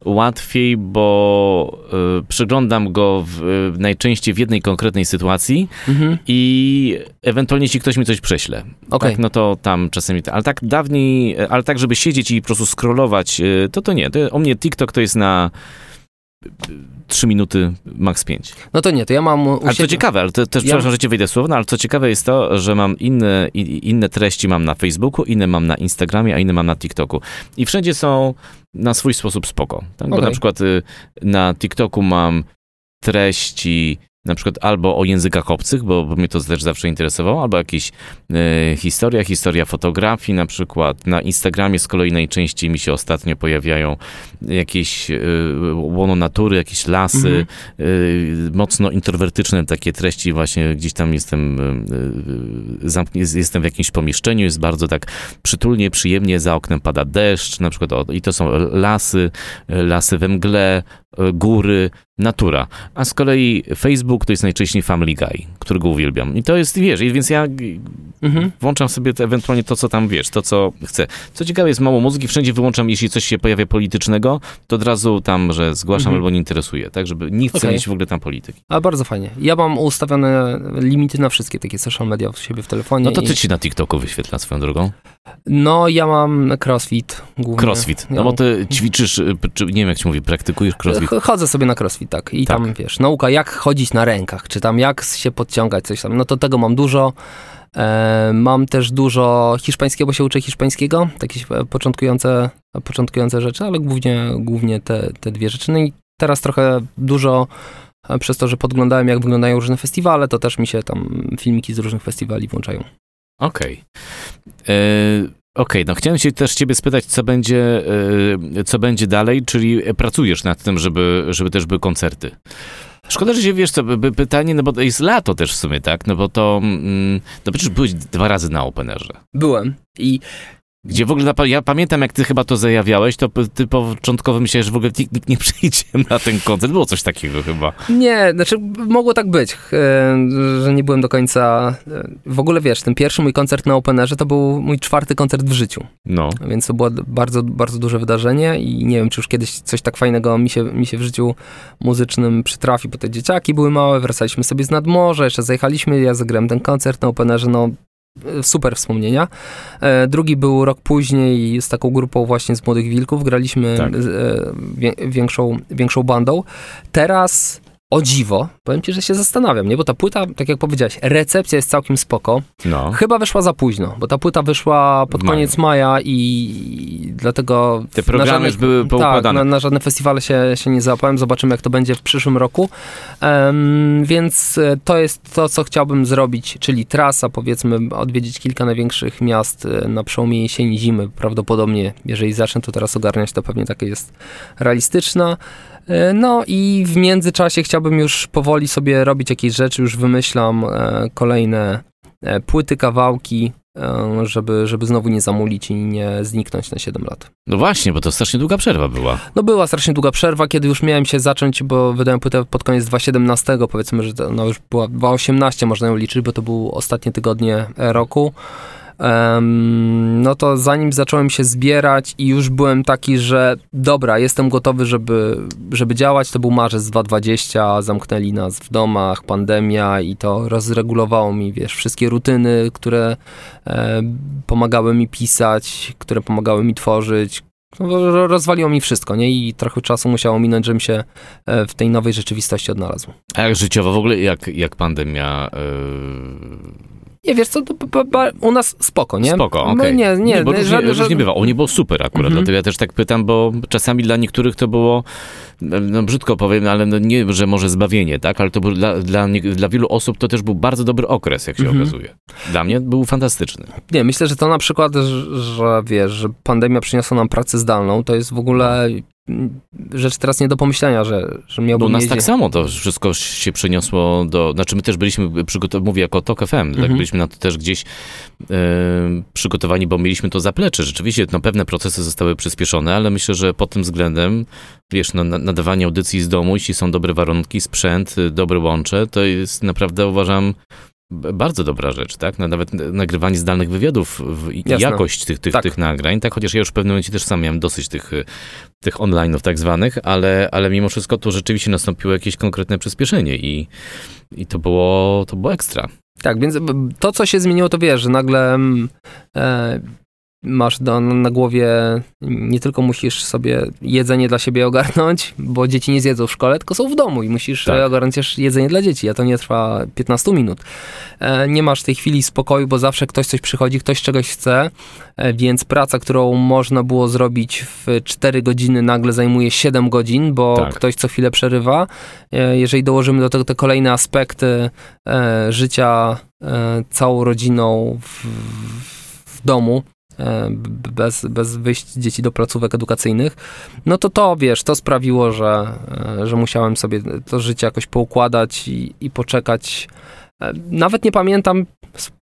łatwiej, bo y, przyglądam go w, y, najczęściej w jednej konkretnej sytuacji Mhm. i ewentualnie jeśli ktoś mi coś prześle. Okej. Tak, no to tam czasami, ale tak dawniej, ale tak żeby siedzieć i po prostu scrollować, y, to to nie. To, u mnie TikTok to jest na 3 minuty, max 5. No to nie, to ja mam u Ale siebie... co ciekawe, ale to, też, Ja- przepraszam, że ci wejdę w słowo, no, ale co ciekawe jest to, że mam inne, inne treści mam na Facebooku, inne mam na Instagramie, a inne mam na TikToku. I wszędzie są na swój sposób spoko. Tak? Bo na przykład y, na TikToku mam treści na przykład albo o językach obcych, bo, bo mnie to też zawsze interesowało, albo jakieś e, historia, historia fotografii na przykład. Na Instagramie z kolei najczęściej mi się ostatnio pojawiają jakieś e, łono natury, jakieś lasy, Mhm. y, mocno introwertyczne takie treści, właśnie gdzieś tam jestem, y, y, jestem w jakimś pomieszczeniu, jest bardzo tak przytulnie, przyjemnie, za oknem pada deszcz, na przykład o, i to są lasy, y, lasy we mgle, y, góry, natura. A z kolei Facebook to jest najczęściej Family Guy, którego uwielbiam. I to jest, wiesz, i więc ja Mhm. włączam sobie te, ewentualnie to, co tam, wiesz, to, co chcę. Co ciekawe, jest mało muzyki, wszędzie wyłączam, jeśli coś się pojawia politycznego, to od razu tam, że zgłaszam Mhm. albo nie interesuje, tak, żeby nie chcę Okej. mieć w ogóle tam polityki. Ale bardzo fajnie. Ja mam ustawione limity na wszystkie takie social media u siebie w telefonie. No to i- co ci na TikToku wyświetla swoją drogą? No, ja mam crossfit głównie. Crossfit. Ja No bo ty ćwiczysz, y, czy nie wiem jak się mówi, praktykujesz crossfit. Ch- Chodzę sobie na crossfit, tak. I Tak. tam, wiesz, nauka jak chodzić na rękach, czy tam jak się podciągać, coś tam. No to tego mam dużo. E, mam też dużo hiszpańskiego, bo się uczę hiszpańskiego. Takie e, początkujące, początkujące rzeczy, ale głównie, głównie te, te dwie rzeczy. No i teraz trochę dużo e, przez to, że podglądałem, jak wyglądają różne festiwale, to też mi się tam filmiki z różnych festiwali włączają. Okej. E, Okej, no chciałem się też ciebie spytać, co będzie, e, co będzie dalej, czyli pracujesz nad tym, żeby, żeby też były koncerty. Szkoda, że się, wiesz co, by- pytanie, no bo jest lato też w sumie, tak? No bo to, mm, no przecież byłeś dwa razy na Openerze. Byłem i Gdzie w ogóle, ja pamiętam jak ty chyba to zajawiałeś, to ty początkowo myślałeś, że w ogóle nikt, nikt nie [laughs] przyjdzie na ten koncert. Było coś takiego chyba. Nie, znaczy mogło tak być, e, że nie byłem do końca. e, W ogóle wiesz, ten pierwszy mój koncert na Openerze to był mój czwarty koncert w życiu, No. więc to było bardzo, bardzo duże wydarzenie i nie wiem, czy już kiedyś coś tak fajnego mi się, mi się w życiu muzycznym przytrafi, bo te dzieciaki były małe, wracaliśmy sobie z nadmorza, jeszcze zajechaliśmy, ja zagrałem ten koncert na Openerze, no super wspomnienia. E, Drugi był rok później z taką grupą właśnie z Młodych Wilków, graliśmy Tak. e, wię- większą, większą bandą. Teraz o dziwo, powiem ci, że się zastanawiam, nie? Bo ta płyta, tak jak powiedziałeś, recepcja jest całkiem spoko. No. Chyba wyszła za późno, bo ta płyta wyszła pod maju. koniec maja i dlatego... Te programy żadnych- już były Tak, poukładane. na, na żadne festiwale się, się nie załapałem, zobaczymy jak to będzie w przyszłym roku. Em, więc e, to jest to, co chciałbym zrobić, czyli trasa, powiedzmy, odwiedzić kilka największych miast e, na przełomie jesieni, zimy. Prawdopodobnie, jeżeli zacznę to teraz ogarniać, to pewnie takie jest realistyczna. E, No i w międzyczasie chciałbym już powoli sobie robić jakieś rzeczy, już wymyślam e, kolejne e, płyty, kawałki, żeby, żeby znowu nie zamulić i nie zniknąć na 7 lat. No właśnie, bo to strasznie długa przerwa była. No była strasznie długa przerwa, kiedy już miałem się zacząć, bo wydałem płytę pod koniec 2017, powiedzmy, że to, no już była 2018, można ją liczyć, bo to były ostatnie tygodnie roku. No to zanim zacząłem się zbierać i już byłem taki, że dobra, jestem gotowy, żeby, żeby działać, to był marzec 2020, zamknęli nas w domach, pandemia i to rozregulowało mi, wiesz, wszystkie rutyny, które e, pomagały mi pisać, które pomagały mi tworzyć, no, ro- rozwaliło mi wszystko, nie? I trochę czasu musiało minąć, żebym się e, w tej nowej rzeczywistości odnalazł. A jak życiowo w ogóle, jak, jak pandemia Nie, wiesz co, u nas spoko, nie? Spoko, My okej. Nie, nie, bo różnie, żadne- różnie żadne- bywa. U nie było super akurat, Mhm. dlatego ja też tak pytam, bo czasami dla niektórych to było, no brzydko powiem, ale no nie, że może zbawienie, tak? Ale to był dla, dla, nie- dla wielu osób to też był bardzo dobry okres, jak się Mhm. okazuje. Dla mnie był fantastyczny. Nie, myślę, że to na przykład, że, że wiesz, że pandemia przyniosła nam pracę zdalną, to jest w ogóle rzecz teraz nie do pomyślenia, że, że No miałbym u nas jeździć- tak samo to wszystko się przeniosło do, znaczy my też byliśmy przygotowani, mówię jako TOK FM, tak Mhm. byliśmy na to też gdzieś e, przygotowani, bo mieliśmy to zaplecze. Rzeczywiście no, pewne procesy zostały przyspieszone, ale myślę, że pod tym względem, wiesz, no, na- nadawanie audycji z domu, jeśli są dobre warunki, sprzęt, y, dobre łącze, to jest naprawdę uważam bardzo dobra rzecz, tak? Nawet nagrywanie zdalnych wywiadów w, i Jasne. jakość tych, tych, Tak. tych nagrań, tak? Chociaż ja już w pewnym momencie też sam miałem dosyć tych, y, tych online'ów tak zwanych, ale, ale mimo wszystko to rzeczywiście nastąpiło jakieś konkretne przyspieszenie i, i to, było, to było ekstra. Tak, więc b- to, co się zmieniło, to wiesz, że nagle mm, e, masz do, na głowie, nie tylko musisz sobie jedzenie dla siebie ogarnąć, bo dzieci nie zjedzą w szkole, tylko są w domu i musisz Tak. ogarnąć też jedzenie dla dzieci, a to nie trwa 15 minut. E, nie masz w tej chwili spokoju, bo zawsze ktoś coś przychodzi, ktoś czegoś chce, e, więc praca, którą można było zrobić w 4 godziny, nagle zajmuje 7 godzin, bo Tak. ktoś co chwilę przerywa. E, jeżeli dołożymy do tego te kolejne aspekty życia całą rodziną w, w domu, bez, bez wyjść dzieci do placówek edukacyjnych, no to to, wiesz, to sprawiło, że, e, że musiałem sobie to życie jakoś poukładać i, i poczekać. E, Nawet nie pamiętam,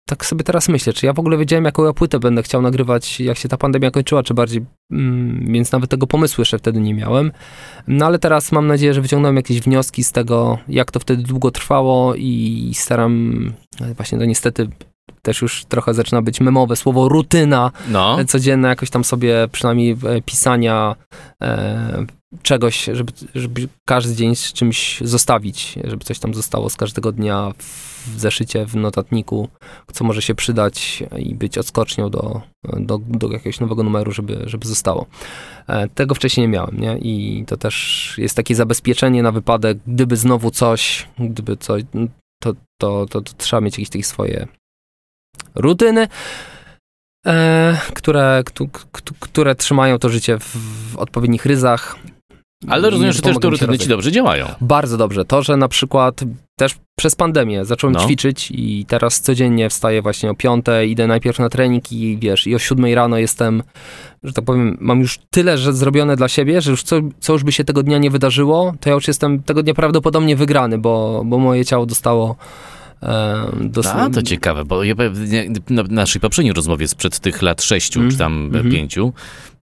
tak sobie teraz myślę, czy ja w ogóle wiedziałem, jaką ja płytę będę chciał nagrywać, jak się ta pandemia kończyła, czy bardziej, mm, więc nawet tego pomysłu jeszcze wtedy nie miałem. No ale teraz mam nadzieję, że wyciągnąłem jakieś wnioski z tego, jak to wtedy długo trwało i staram, e, właśnie to niestety też już trochę zaczyna być memowe słowo rutyna, No, codzienna jakoś tam sobie przynajmniej e, pisania e, czegoś, żeby, żeby każdy dzień z czymś zostawić, żeby coś tam zostało z każdego dnia w zeszycie, w notatniku, co może się przydać i być odskocznią do, do, do jakiegoś nowego numeru, żeby, żeby zostało. E, tego wcześniej nie miałem, nie? I to też jest takie zabezpieczenie na wypadek, gdyby znowu coś, gdyby coś, to, to, to, to trzeba mieć jakieś takie swoje rutyny, e, które, któ- któ- które trzymają to życie w, w odpowiednich ryzach. ale rozumiem, że też te rutyny ci dobrze działają. Bardzo dobrze. To, że na przykład też przez pandemię zacząłem No. ćwiczyć i teraz codziennie wstaję właśnie o piątej, idę najpierw na trening i wiesz, i o siódmej rano jestem, że tak powiem, mam już tyle że zrobione dla siebie, że już co, co już by się tego dnia nie wydarzyło, to ja już jestem tego dnia prawdopodobnie wygrany, bo, bo moje ciało dostało e, dos- A, to ciekawe, bo ja na naszej poprzedniej rozmowie sprzed tych lat sześciu, Mm. czy tam Mhm. pięciu,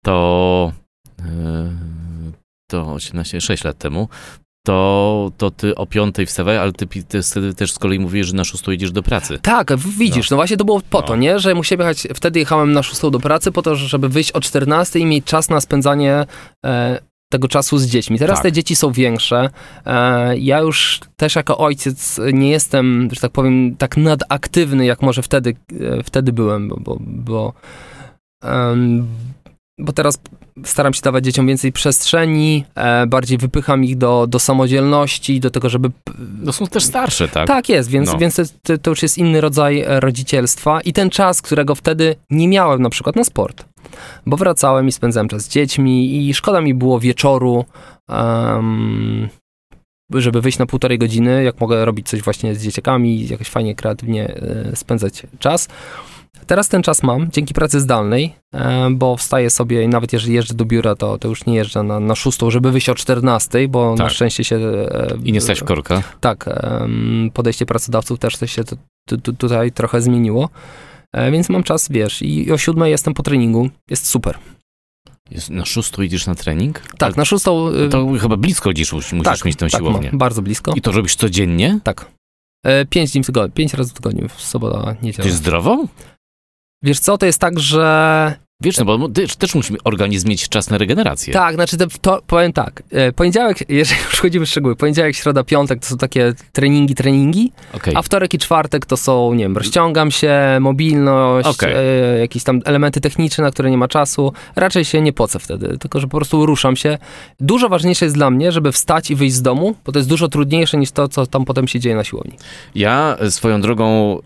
to, e, to 18, 6 lat temu, to, to ty o piątej wstawaj, ale ty, wtedy też z kolei mówisz, że na szóstą idziesz do pracy. Tak, widzisz, no. właśnie to było po to, No. nie? Że musiałem jechać, wtedy jechałem na szóstą do pracy po to, żeby wyjść o 14 i mieć czas na spędzanie e, tego czasu z dziećmi. Teraz Tak. te dzieci są większe. E, ja już też jako ojciec nie jestem, że tak powiem, tak nadaktywny, jak może wtedy, e, wtedy byłem, bo, bo, bo, bo teraz staram się dawać dzieciom więcej przestrzeni, e, bardziej wypycham ich do, do samodzielności, do tego, żeby No są też starsze, tak? tak jest, więc, No. więc to, to- już jest inny rodzaj rodzicielstwa i ten czas, którego wtedy nie miałem na przykład na sport. Bo wracałem i spędzałem czas z dziećmi i szkoda mi było wieczoru, em, żeby wyjść na półtorej godziny, jak mogę robić coś właśnie z dzieciakami, jakoś fajnie, kreatywnie e, spędzać czas. Teraz ten czas mam dzięki pracy zdalnej, e, bo wstaję sobie i nawet jeżeli jeżdżę do biura, to, to już nie jeżdżę na, na szóstą, żeby wyjść o 14, bo na Tak. szczęście się... e, I nie stać w korka. tak, podejście pracodawców też się tu, tu, tu, tutaj trochę zmieniło. E, Więc mam czas, wiesz, i o siódmej jestem po treningu. Jest super. Jest, na szóstą idziesz na trening? Tak, na szóstą... y, Ale To chyba blisko gdzieś musisz tak, mieć tę tak, siłownię. mam, bardzo blisko. I to robisz codziennie? Tak. E, Pięć dni w tygodniu, pięć razy w tygodniu, w sobota, niedziela. To jest zdrowo? Wiesz co, to jest tak, że... Wiesz, no bo ty, też musi organizm mieć czas na regenerację. Tak, znaczy to, to powiem tak, e, poniedziałek, [laughs] jeżeli już wchodzimy w szczegóły, poniedziałek, środa, piątek to są takie treningi, treningi, Okej. A wtorek i czwartek to są, nie wiem, rozciągam się, mobilność, Okej. e, jakieś tam elementy techniczne, na które nie ma czasu. Raczej się nie pocę wtedy, tylko że po prostu ruszam się. Dużo ważniejsze jest dla mnie, żeby wstać i wyjść z domu, bo to jest dużo trudniejsze niż to, co tam potem się dzieje na siłowni. Ja swoją drogą y,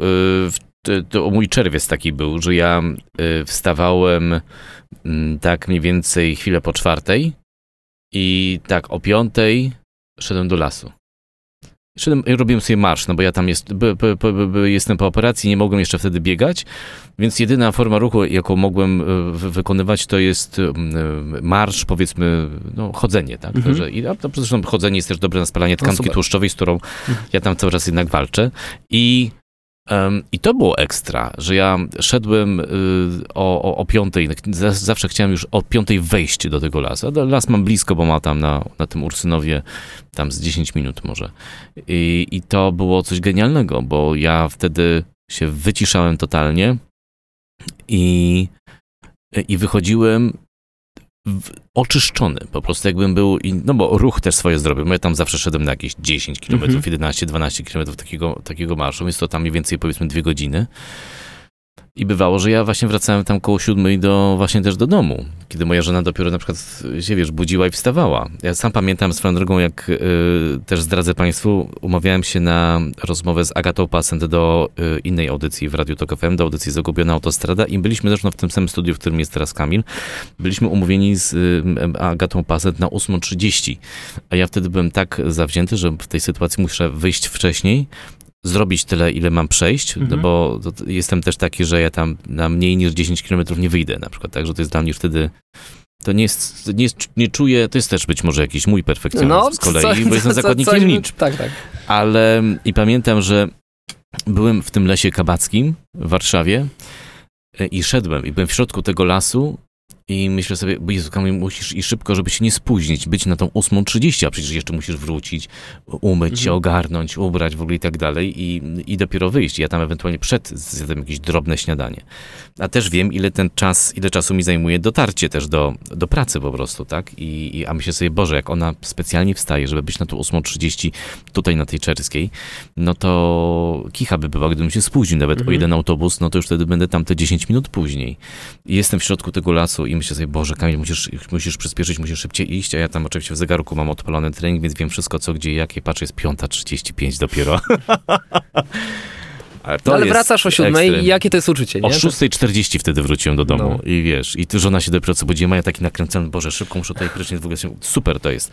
w to, mój czerwiec taki był, że ja y, wstawałem mm, tak mniej więcej chwilę po czwartej i tak o piątej szedłem do lasu. Szedłem, robiłem sobie marsz, no bo ja tam jest, by, by, by, by, jestem po operacji, nie mogłem jeszcze wtedy biegać, więc jedyna forma ruchu, jaką mogłem y, wy- wykonywać, to jest y, marsz, powiedzmy, no, chodzenie, tak? Mhm. Że, i, a to zresztą chodzenie jest też dobre na spalanie tkanki super. tłuszczowej, z którą Mhm. ja tam cały czas jednak walczę. I, i to było ekstra, że ja szedłem y, o, o, o piątej, za- zawsze chciałem już o piątej wejść do tego lasu. Las mam blisko, bo ma tam na, na tym Ursynowie tam z 10 minut może. I, I to było coś genialnego, bo ja wtedy się wyciszałem totalnie i, i wychodziłem oczyszczony, po prostu jakbym był, i- no bo ruch też swoje zrobił, ja tam zawsze szedłem na jakieś 10 km, Mhm. 11-12 km takiego, takiego marszu, więc to tam mniej więcej powiedzmy dwie godziny. I bywało, że ja właśnie wracałem tam koło siódmej do, właśnie też do domu, kiedy moja żona dopiero na przykład się, wiesz, budziła i wstawała. Ja sam pamiętam swoją drogą, jak y, też zdradzę Państwu, umawiałem się na rozmowę z Agatą Pasent do y, innej audycji w Radiu Tok FM, do audycji Zagubiona Autostrada i byliśmy zresztą w tym samym studiu, w którym jest teraz Kamil. Byliśmy umówieni z y, Agatą Pasent na 8.30, a ja wtedy byłem tak zawzięty, że w tej sytuacji muszę wyjść wcześniej, zrobić tyle, ile mam przejść, no Mhm. bo to, to jestem też taki, że ja tam na mniej niż 10 km nie wyjdę na przykład, także to jest dla mnie wtedy to nie jest, nie, nie czuję, to jest też być może jakiś mój perfekcjonizm z kolei, No, co- bo jestem co- zakładnikiem liczb, Tak, tak. ale i pamiętam, że byłem w tym lesie kabackim w Warszawie e, i szedłem i byłem w środku tego lasu i myślę sobie, bo Jezu, Kamil, musisz i szybko, żeby się nie spóźnić, być na tą 8.30, a przecież jeszcze musisz wrócić, umyć się, Mhm. ogarnąć, ubrać w ogóle i tak dalej i, i dopiero wyjść. Ja tam ewentualnie przed zjadłem jakieś drobne śniadanie. A też wiem, ile ten czas, ile czasu mi zajmuje dotarcie też do, do pracy po prostu, tak? I, i, a myślę sobie, Boże, jak ona specjalnie wstaje, żeby być na tą 8.30 tutaj na tej Czerskiej, no to kicha by była, gdybym się spóźnił nawet o Mhm. jeden autobus, no to już wtedy będę tam te 10 minut później. I jestem w środku tego lasu i myślę sobie, Boże, Kamil, musisz, musisz przyspieszyć, musisz szybciej iść, a ja tam oczywiście w zegarku mam odpalony trening, więc wiem wszystko, co, gdzie, jakie. Patrzę, jest 5.35 dopiero. [laughs] Ale, No, ale wracasz o siódmej i jakie to jest uczucie, nie? O 6.40 wtedy wróciłem do domu No. i wiesz, i ty żona się dopiero co budziła, ja taki nakręcony, Boże, szybko muszę tutaj prysznic, w ogóle się, super to jest.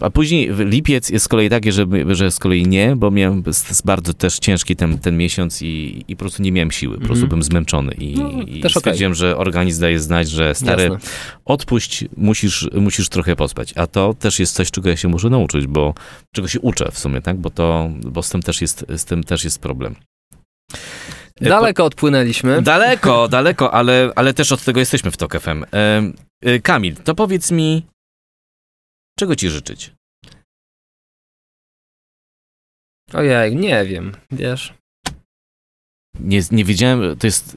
A później lipiec jest z kolei taki, że, że z kolei nie, bo miałem bardzo też ciężki ten, ten miesiąc i, i po prostu nie miałem siły, po prostu Mhm. byłem zmęczony i, No, i stwierdziłem, że organizm daje znać, że stary, Jasne. odpuść, musisz, musisz trochę pospać. A to też jest coś, czego ja się muszę nauczyć, bo czego się uczę w sumie, tak? Bo to, bo z tym też jest, z tym też jest problem. E, Daleko odpłynęliśmy. Daleko, daleko, ale, ale też od tego jesteśmy w TOK FM. Em, y, Kamil, to powiedz mi, czego ci życzyć? Ojej, nie wiem, wiesz. Nie, nie wiedziałem, to jest,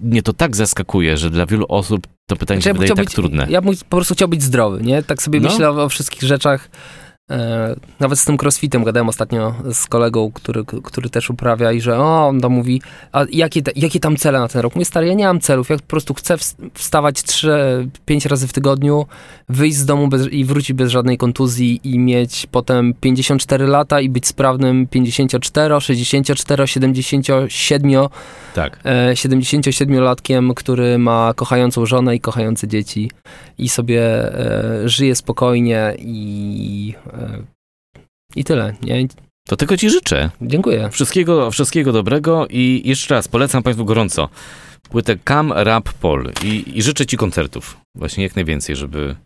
mnie to tak zaskakuje, że dla wielu osób to pytanie Znaczy, się wydaje chciał tak być, trudne. Ja bym po prostu chciał być zdrowy, nie? Tak sobie No. myślę o, o wszystkich rzeczach. E, nawet z tym crossfitem gadałem ostatnio z kolegą, który, który też uprawia i że o, on tam mówi, a jakie, te, jakie tam cele na ten rok? Mówię, stary, ja nie mam celów, ja po prostu chcę ws- wstawać 3-5 razy w tygodniu, wyjść z domu bez, i wrócić bez żadnej kontuzji i mieć potem 54 lata i być sprawnym 54, 64, 77 Tak. e, 77-latkiem, który ma kochającą żonę i kochające dzieci i sobie e, żyje spokojnie i, e, i tyle? To tego ci życzę. Dziękuję. Wszystkiego, wszystkiego dobrego i jeszcze raz polecam Państwu gorąco płytę Cam Rap Pol i, i życzę Ci koncertów. Właśnie jak najwięcej, żeby,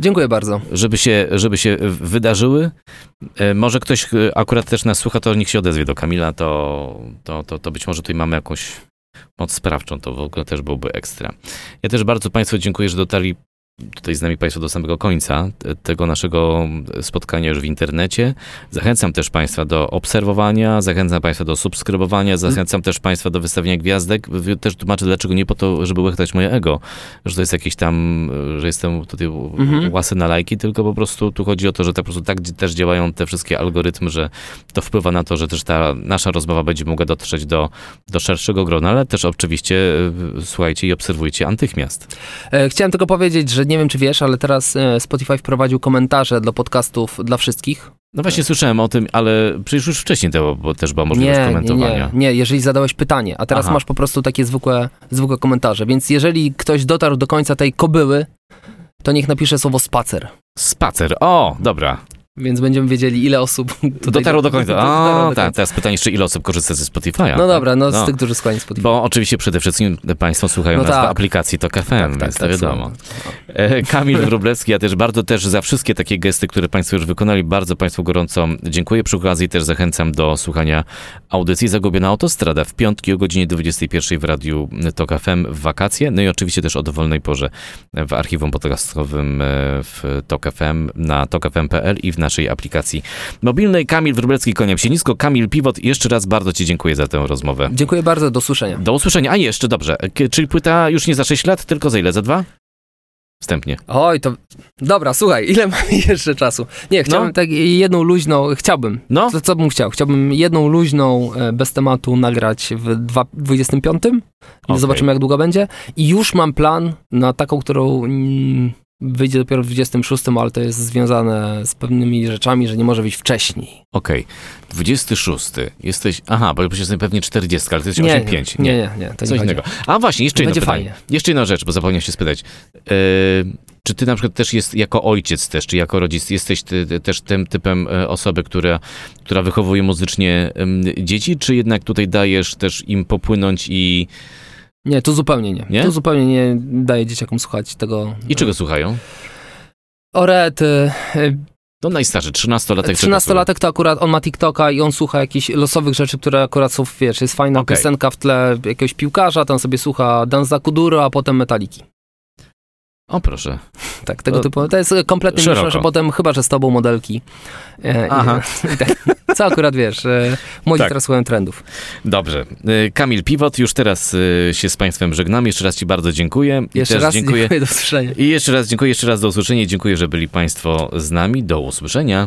Dziękuję bardzo. żeby, się, żeby się wydarzyły. E, Może ktoś e, akurat też nas słucha, to niech się odezwie do Kamila, to, to, to, to być może tutaj mamy jakąś moc sprawczą, to w ogóle też byłoby ekstra. Ja też bardzo Państwu dziękuję, że dotarli tutaj z nami Państwo do samego końca te- tego naszego spotkania już w internecie. Zachęcam też Państwa do obserwowania, zachęcam Państwa do subskrybowania, zachęcam też Państwa do wystawiania gwiazdek. Też tłumaczę, dlaczego nie po to, żeby łechtać moje ego, że to jest jakieś tam, że jestem tutaj Mhm. łasy na lajki, tylko po prostu tu chodzi o to, że tak po prostu tak też działają te wszystkie algorytmy, że to wpływa na to, że też ta nasza rozmowa będzie mogła dotrzeć do, do szerszego grona, ale też oczywiście y, słuchajcie i obserwujcie Antychmiast. E, chciałem tylko powiedzieć, że że nie wiem, czy wiesz, ale teraz e, Spotify wprowadził komentarze do podcastów dla wszystkich. No właśnie słyszałem o tym, ale przecież już wcześniej to bo też była możliwość Nie, nie, komentowania. nie, nie, jeżeli zadałeś pytanie, a teraz Aha. masz po prostu takie zwykłe, zwykłe komentarze. Więc jeżeli ktoś dotarł do końca tej kobyły, to niech napisze słowo spacer. Spacer, o, dobra. Więc będziemy wiedzieli, ile osób [laughs] tutaj Dotarło do końca. [laughs] A, tak, teraz pytanie jeszcze, ile osób korzysta ze Spotify'a? No dobra, no, No. z tych, którzy słuchają Spotify. Bo oczywiście przede wszystkim Państwo słuchają No nas w tak. aplikacji TOK FM, więc to wiadomo. są. E, Kamil Wróblewski, ja też bardzo też za wszystkie takie gesty, które Państwo już wykonali, bardzo Państwu gorąco dziękuję. Przy okazji też zachęcam do słuchania audycji Zagubiona Autostrada w piątki o godzinie 21 w radiu TOK FM w wakacje, no i oczywiście też o dowolnej porze w archiwum podcastowym e, w TOK FM na tokfm.pl i w naszej aplikacji mobilnej. Kamil Wróblewski, kłaniam się nisko. Kamil Piwot, jeszcze raz bardzo Ci dziękuję za tę rozmowę. Dziękuję bardzo, do usłyszenia. Do usłyszenia. A jeszcze, dobrze. Czyli płyta już nie za 6 lat, tylko za ile? Za dwa? Wstępnie. Oj, to... Dobra, słuchaj, ile mamy [laughs] jeszcze czasu? Nie, chciałbym No. tak jedną luźną... Chciałbym. No, Co, co bym chciał? Chciałbym jedną luźną, e, bez tematu nagrać w dwa- 25. Okej. Zobaczymy, jak długo będzie. I już mam plan na taką, którą mm, wyjdzie dopiero w 26, ale to jest związane z pewnymi rzeczami, że nie może być wcześniej. okej. 26. Jesteś. Aha, bo jesteś pewnie 40, ale to jest Nie, 85. nie, nie, nie, to Coś nie innego. A właśnie, jeszcze jedno pytanie. fajnie. Jeszcze jedna rzecz, bo zapomniałem się spytać. E, czy ty na przykład też jest jako ojciec też, czy jako rodzic jesteś ty, ty, też tym typem e, osoby, która, która wychowuje muzycznie dzieci, czy jednak tutaj dajesz też im popłynąć i, Nie, tu zupełnie nie. Nie? Tu zupełnie nie daję dzieciakom słuchać tego. i czego słuchają? Orety. No najstarszy, 13-latek. czego 13-latek to akurat on ma TikToka i on słucha jakichś losowych rzeczy, które akurat są, wiesz, jest fajna Okej. piosenka w tle jakiegoś piłkarza, tam sobie słucha Danza Kuduro, a potem Metaliki. O proszę. [laughs] Tak, tego typu. To jest kompletnie szeroko. że potem chyba, że z tobą modelki. E, Aha. I, [laughs] i tak, co akurat wiesz, e, młodzi Tak. teraz słuchają trendów. Dobrze. Y, Kamil Piwot, już teraz y, się z Państwem żegnam. Jeszcze raz Ci bardzo dziękuję. I Jeszcze raz dziękuję. dziękuję, do usłyszenia. I jeszcze raz dziękuję, jeszcze raz do usłyszenia. Dziękuję, że byli Państwo z nami. Do usłyszenia.